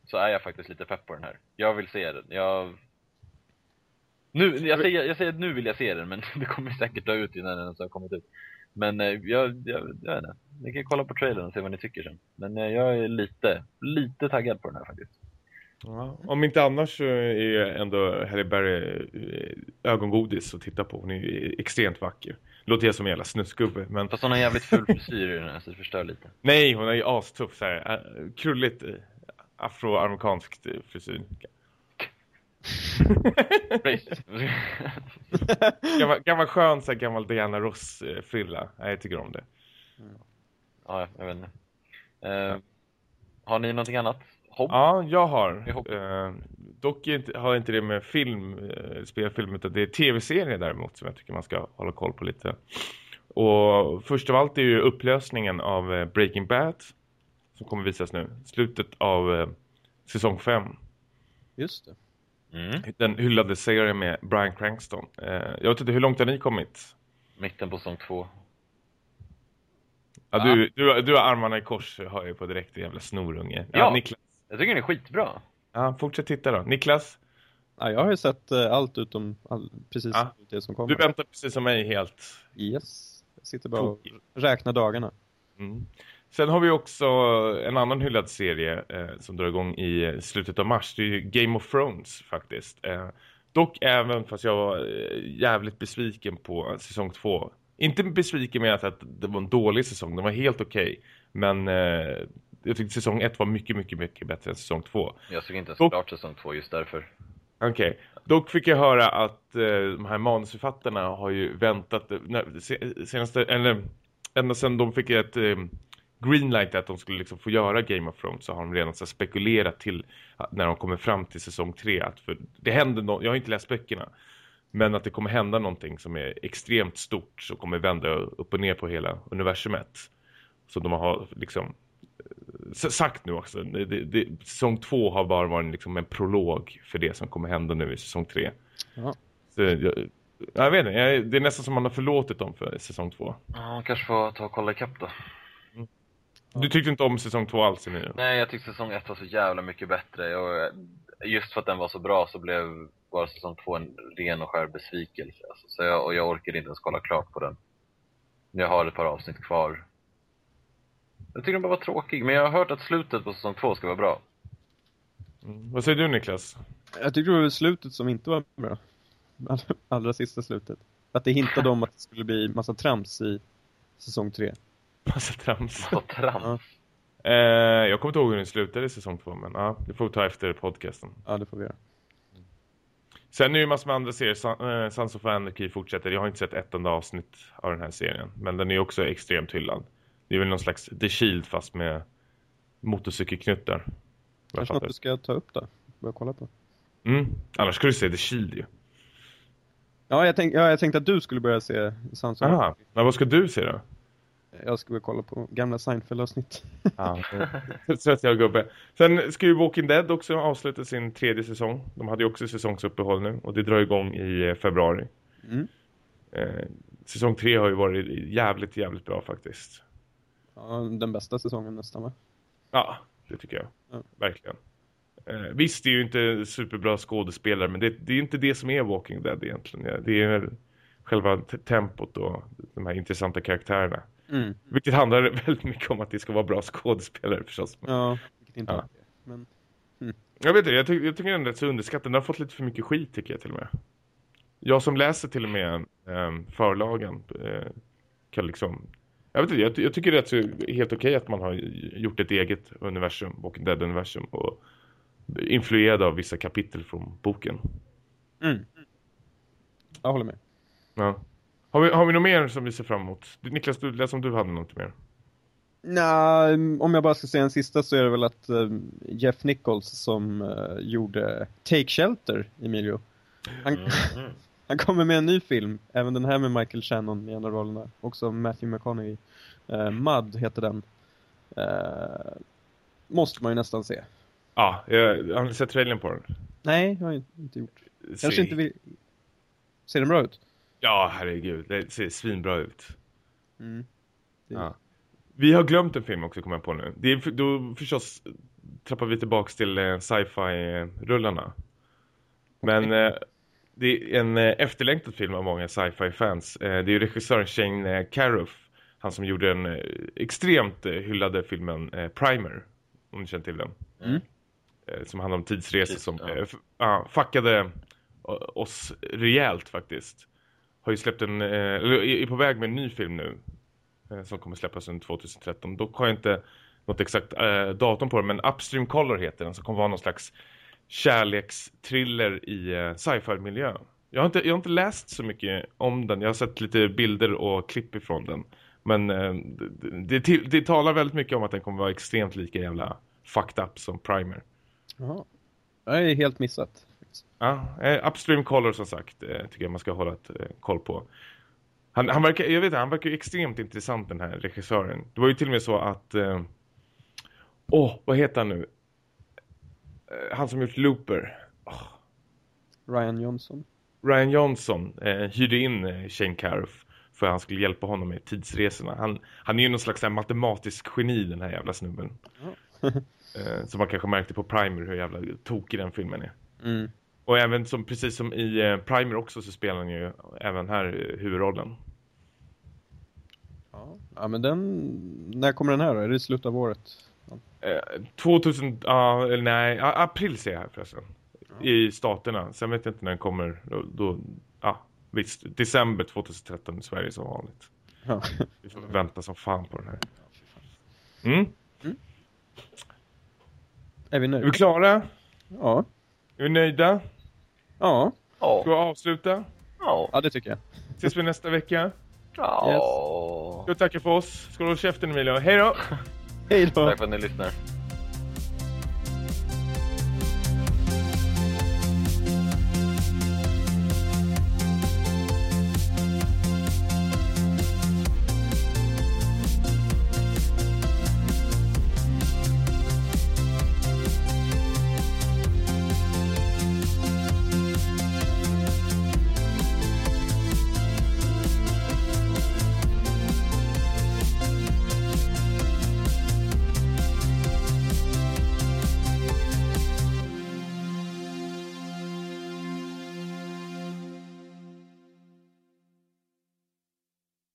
så är jag faktiskt lite pepp på den här. Jag vill se den. Jag nu, jag säger, jag säger att nu vill jag se den, men *laughs* det kommer säkert dö ut innan den har kommit ut. Men eh, jag, jag, jag vet inte. Ni kan kolla på trailern och se vad ni tycker sen. Men eh, jag är lite, lite taggad på den här faktiskt. Ja, om inte annars så är ändå Halle Berry eh, ögongodis att titta på. Hon är extremt vacker. Låter jag som en jävla snuskgubbe. Men... Fast hon har jävligt ful frisyr i den här så det förstör lite. Nej, hon är ju astuff. Så här, krulligt afroamerikanskt frisyr *laughs* gammal, gammal skön så här, gammal Diana Ross-frilla. Jag tycker om det. Ja, jag vet inte. Uh, har ni någonting annat? Hopp? Ja, jag har. Uh, dock inte, har inte det med film, uh, spelfilm, utan det är tv-serier däremot som jag tycker man ska hålla koll på lite. Och först av allt är ju upplösningen av Breaking Bad som kommer visas nu. Slutet av säsong 5. Just det. Mm. Den hyllade serien med Brian Cranston. Eh, jag vet inte, hur långt har ni kommit? Mitten på säsong två. Ja, du, du, du har armarna i kors, hör jag på direkt, jävla snorunge. Ja. Niklas. Jag tycker den är skitbra. Ja, fortsätt titta då. Niklas, Ja, jag har ju sett eh, allt utom all, precis Ja. det som kommer. du väntar precis som mig helt. Yes. Jag sitter bara och räknar dagarna. Mm. Sen har vi också en annan hyllad serie eh, som drar igång i eh, slutet av mars. Det är ju Game of Thrones faktiskt. Eh, dock även fast jag var eh, jävligt besviken på säsong två. Inte besviken med att, att det var en dålig säsong, den var helt okej. Men eh, jag tyckte säsong ett var mycket, mycket, mycket bättre än säsong två. Jag såg inte ens Och- klart säsong två just därför. Okej. Dock fick jag höra att eh, de här manusförfattarna har ju väntat eh, när, se, senaste, eller ända sedan de fick ett eh, greenlight att de skulle liksom få göra Game of Thrones så har de redan så spekulerat till att när de kommer fram till säsong tre att för det händer no jag har inte läst böckerna men att det kommer hända någonting som är extremt stort som kommer vända upp och ner på hela universumet. Så de har liksom sagt nu också. Det, det, det, säsong två har bara varit liksom en prolog för det som kommer hända nu i säsong tre. Ja. Så, jag, jag vet inte, jag, det är nästan som man har förlåtit dem för säsong två. Ja, man kanske får ta och kolla ikapp då. Du tyckte inte om säsong två alls Emilio? Nej, jag tyckte säsong ett var så jävla mycket bättre. Och just för att den var så bra så blev bara säsong två en ren och skär besvikelse. Alltså. Så jag, och jag orkade inte ens kolla klart på den. Jag har ett par avsnitt kvar. Jag tycker den bara var tråkig, men jag har hört att slutet på säsong två ska vara bra. Mm. Vad säger du Niklas? Jag tycker det var slutet som inte var bra. Allra, allra sista slutet. Att det hintade om att det skulle bli massa trams i säsong tre. Massa trams. Så trams. Eh, jag kommer inte ihåg hur den slutade i säsong två men ja, det får vi ta efter podcasten. Ja, det får vi göra. Sen är det ju massor med andra serier. Sun- eh, Sons of Anarchy fortsätter. Jag har inte sett ett enda avsnitt av den här serien. Men den är också extremt hyllad. Det är väl någon slags The Shield fast med motorcykelknuttar. Jag Kanske något du ska ta upp då. Börja kolla på. Mm. Annars skulle du säga The Shield ju. Ja, jag, tänk, ja, jag tänkte att du skulle börja se Sons of Aha. Men vad ska du se då? Jag ska börja kolla på gamla Seinfeld-avsnitt. Ja, svettiga *laughs* gubbe. Sen ska ju Walking Dead också avsluta sin tredje säsong. De hade ju också säsongsuppehåll nu. Och det drar igång i eh, februari. Mm. Eh, säsong tre har ju varit jävligt, jävligt bra faktiskt. Ja, den bästa säsongen nästan va? Ja, det tycker jag. Ja. Verkligen. Eh, visst, det är ju inte superbra skådespelare, men det, det är inte det som är Walking Dead egentligen. Det är själva tempot och de här intressanta karaktärerna. Mm. Vilket handlar *laughs* väldigt mycket om att det ska vara bra skådespelare förstås. Men, Ja, vilket inte Ja. är. Men Jag vet inte, jag, ty jag tycker den är rätt så underskattad. Den har fått lite för mycket skit tycker jag till och med. Jag som läser till och med um, förlagen eh, kan liksom... Jag vet inte, jag, jag tycker det är helt okej att man har gjort ett eget universum, Walking Dead-universum och influerad av vissa kapitel från boken. mm. Jag håller med. Ja. Har, vi, har vi något mer som vi ser fram emot? Niklas, du lät som du hade något mer. Nej, om jag bara ska säga en sista så är det väl att eh, Jeff Nichols som eh, gjorde Take Shelter, Emilio. Han, Mm. Han kommer med en ny film, även den här med Michael Shannon i en av rollerna. Också Matthew McConaughey. Uh, Mud heter den. Eh, måste man ju nästan se. Ja, jag, har ni sett trailern på den? Nej, jag har inte gjort. Kanske Se- inte vill... Ser den bra ut? Ja, herregud. Det ser svinbra ut. Mm. Det- Ja. Vi har glömt en film också kommer jag på nu. Det är, då förstås trappar vi tillbaks till eh, sci-fi-rullarna. Men eh, det är en eh, efterlängtad film av många sci-fi-fans. Eh, det är ju regissören Shane eh, Carruth. Han som gjorde den extremt hyllade filmen Primer. Om ni känner till den. Mm. Som handlar om tidsresor Tids- som ja. ja, fuckade oss rejält faktiskt. Har ju släppt en, eller är på väg med en ny film nu som kommer släppas under 2013. Dock har jag inte något exakt eh, datum på det, men Upstream Color heter den, som kommer vara någon slags kärlekstriller i eh, sci-fi-miljö. Jag har, inte, jag har inte läst så mycket om den, jag har sett lite bilder och klipp ifrån den. Men eh, det, det, det talar väldigt mycket om att den kommer vara extremt lika jävla fucked up som Primer. Jaha. Jag är helt missat. Ja, eh, Upstream Color som sagt tycker jag man ska hålla ett koll på. Han, han verkar, jag vet han verkar ju extremt intressant den här regissören. Det var ju till och med så att eh, Åh, vad heter han nu? Eh, han som gjort Looper. Åh, Ryan Johnson. Ryan Johnson eh, hyrde in eh, Shane Carruth för att han skulle hjälpa honom med tidsresorna. Han, han är ju någon slags här, matematisk geni den här jävla snubben. *laughs* eh, som man kanske märkte på Primer hur jävla tokig den filmen är. Mm. Och även som, precis som i eh, Primer också så spelar han ju även här eh, huvudrollen. Ja. ja, men den... När kommer den här då? Är det i slutet av året? Eh, 2000, ja, eller nej, april ser jag här förresten. I staterna. Sen vet jag inte när den kommer. Då, då ja, visst. December 2013 i Sverige som vanligt. Ja. Vi får vänta som fan på den här. Mm. Är vi Är vi nöjda? klara? Ja. Är vi nöjda? Ja. Ja. Ska vi avsluta? Ja. Ja, det tycker jag. Ses vi nästa vecka? Ja. Ska vi tacka för oss? Ska du hålla käften Emilio? Hej då! Hej då! Tack för att ni lyssnar.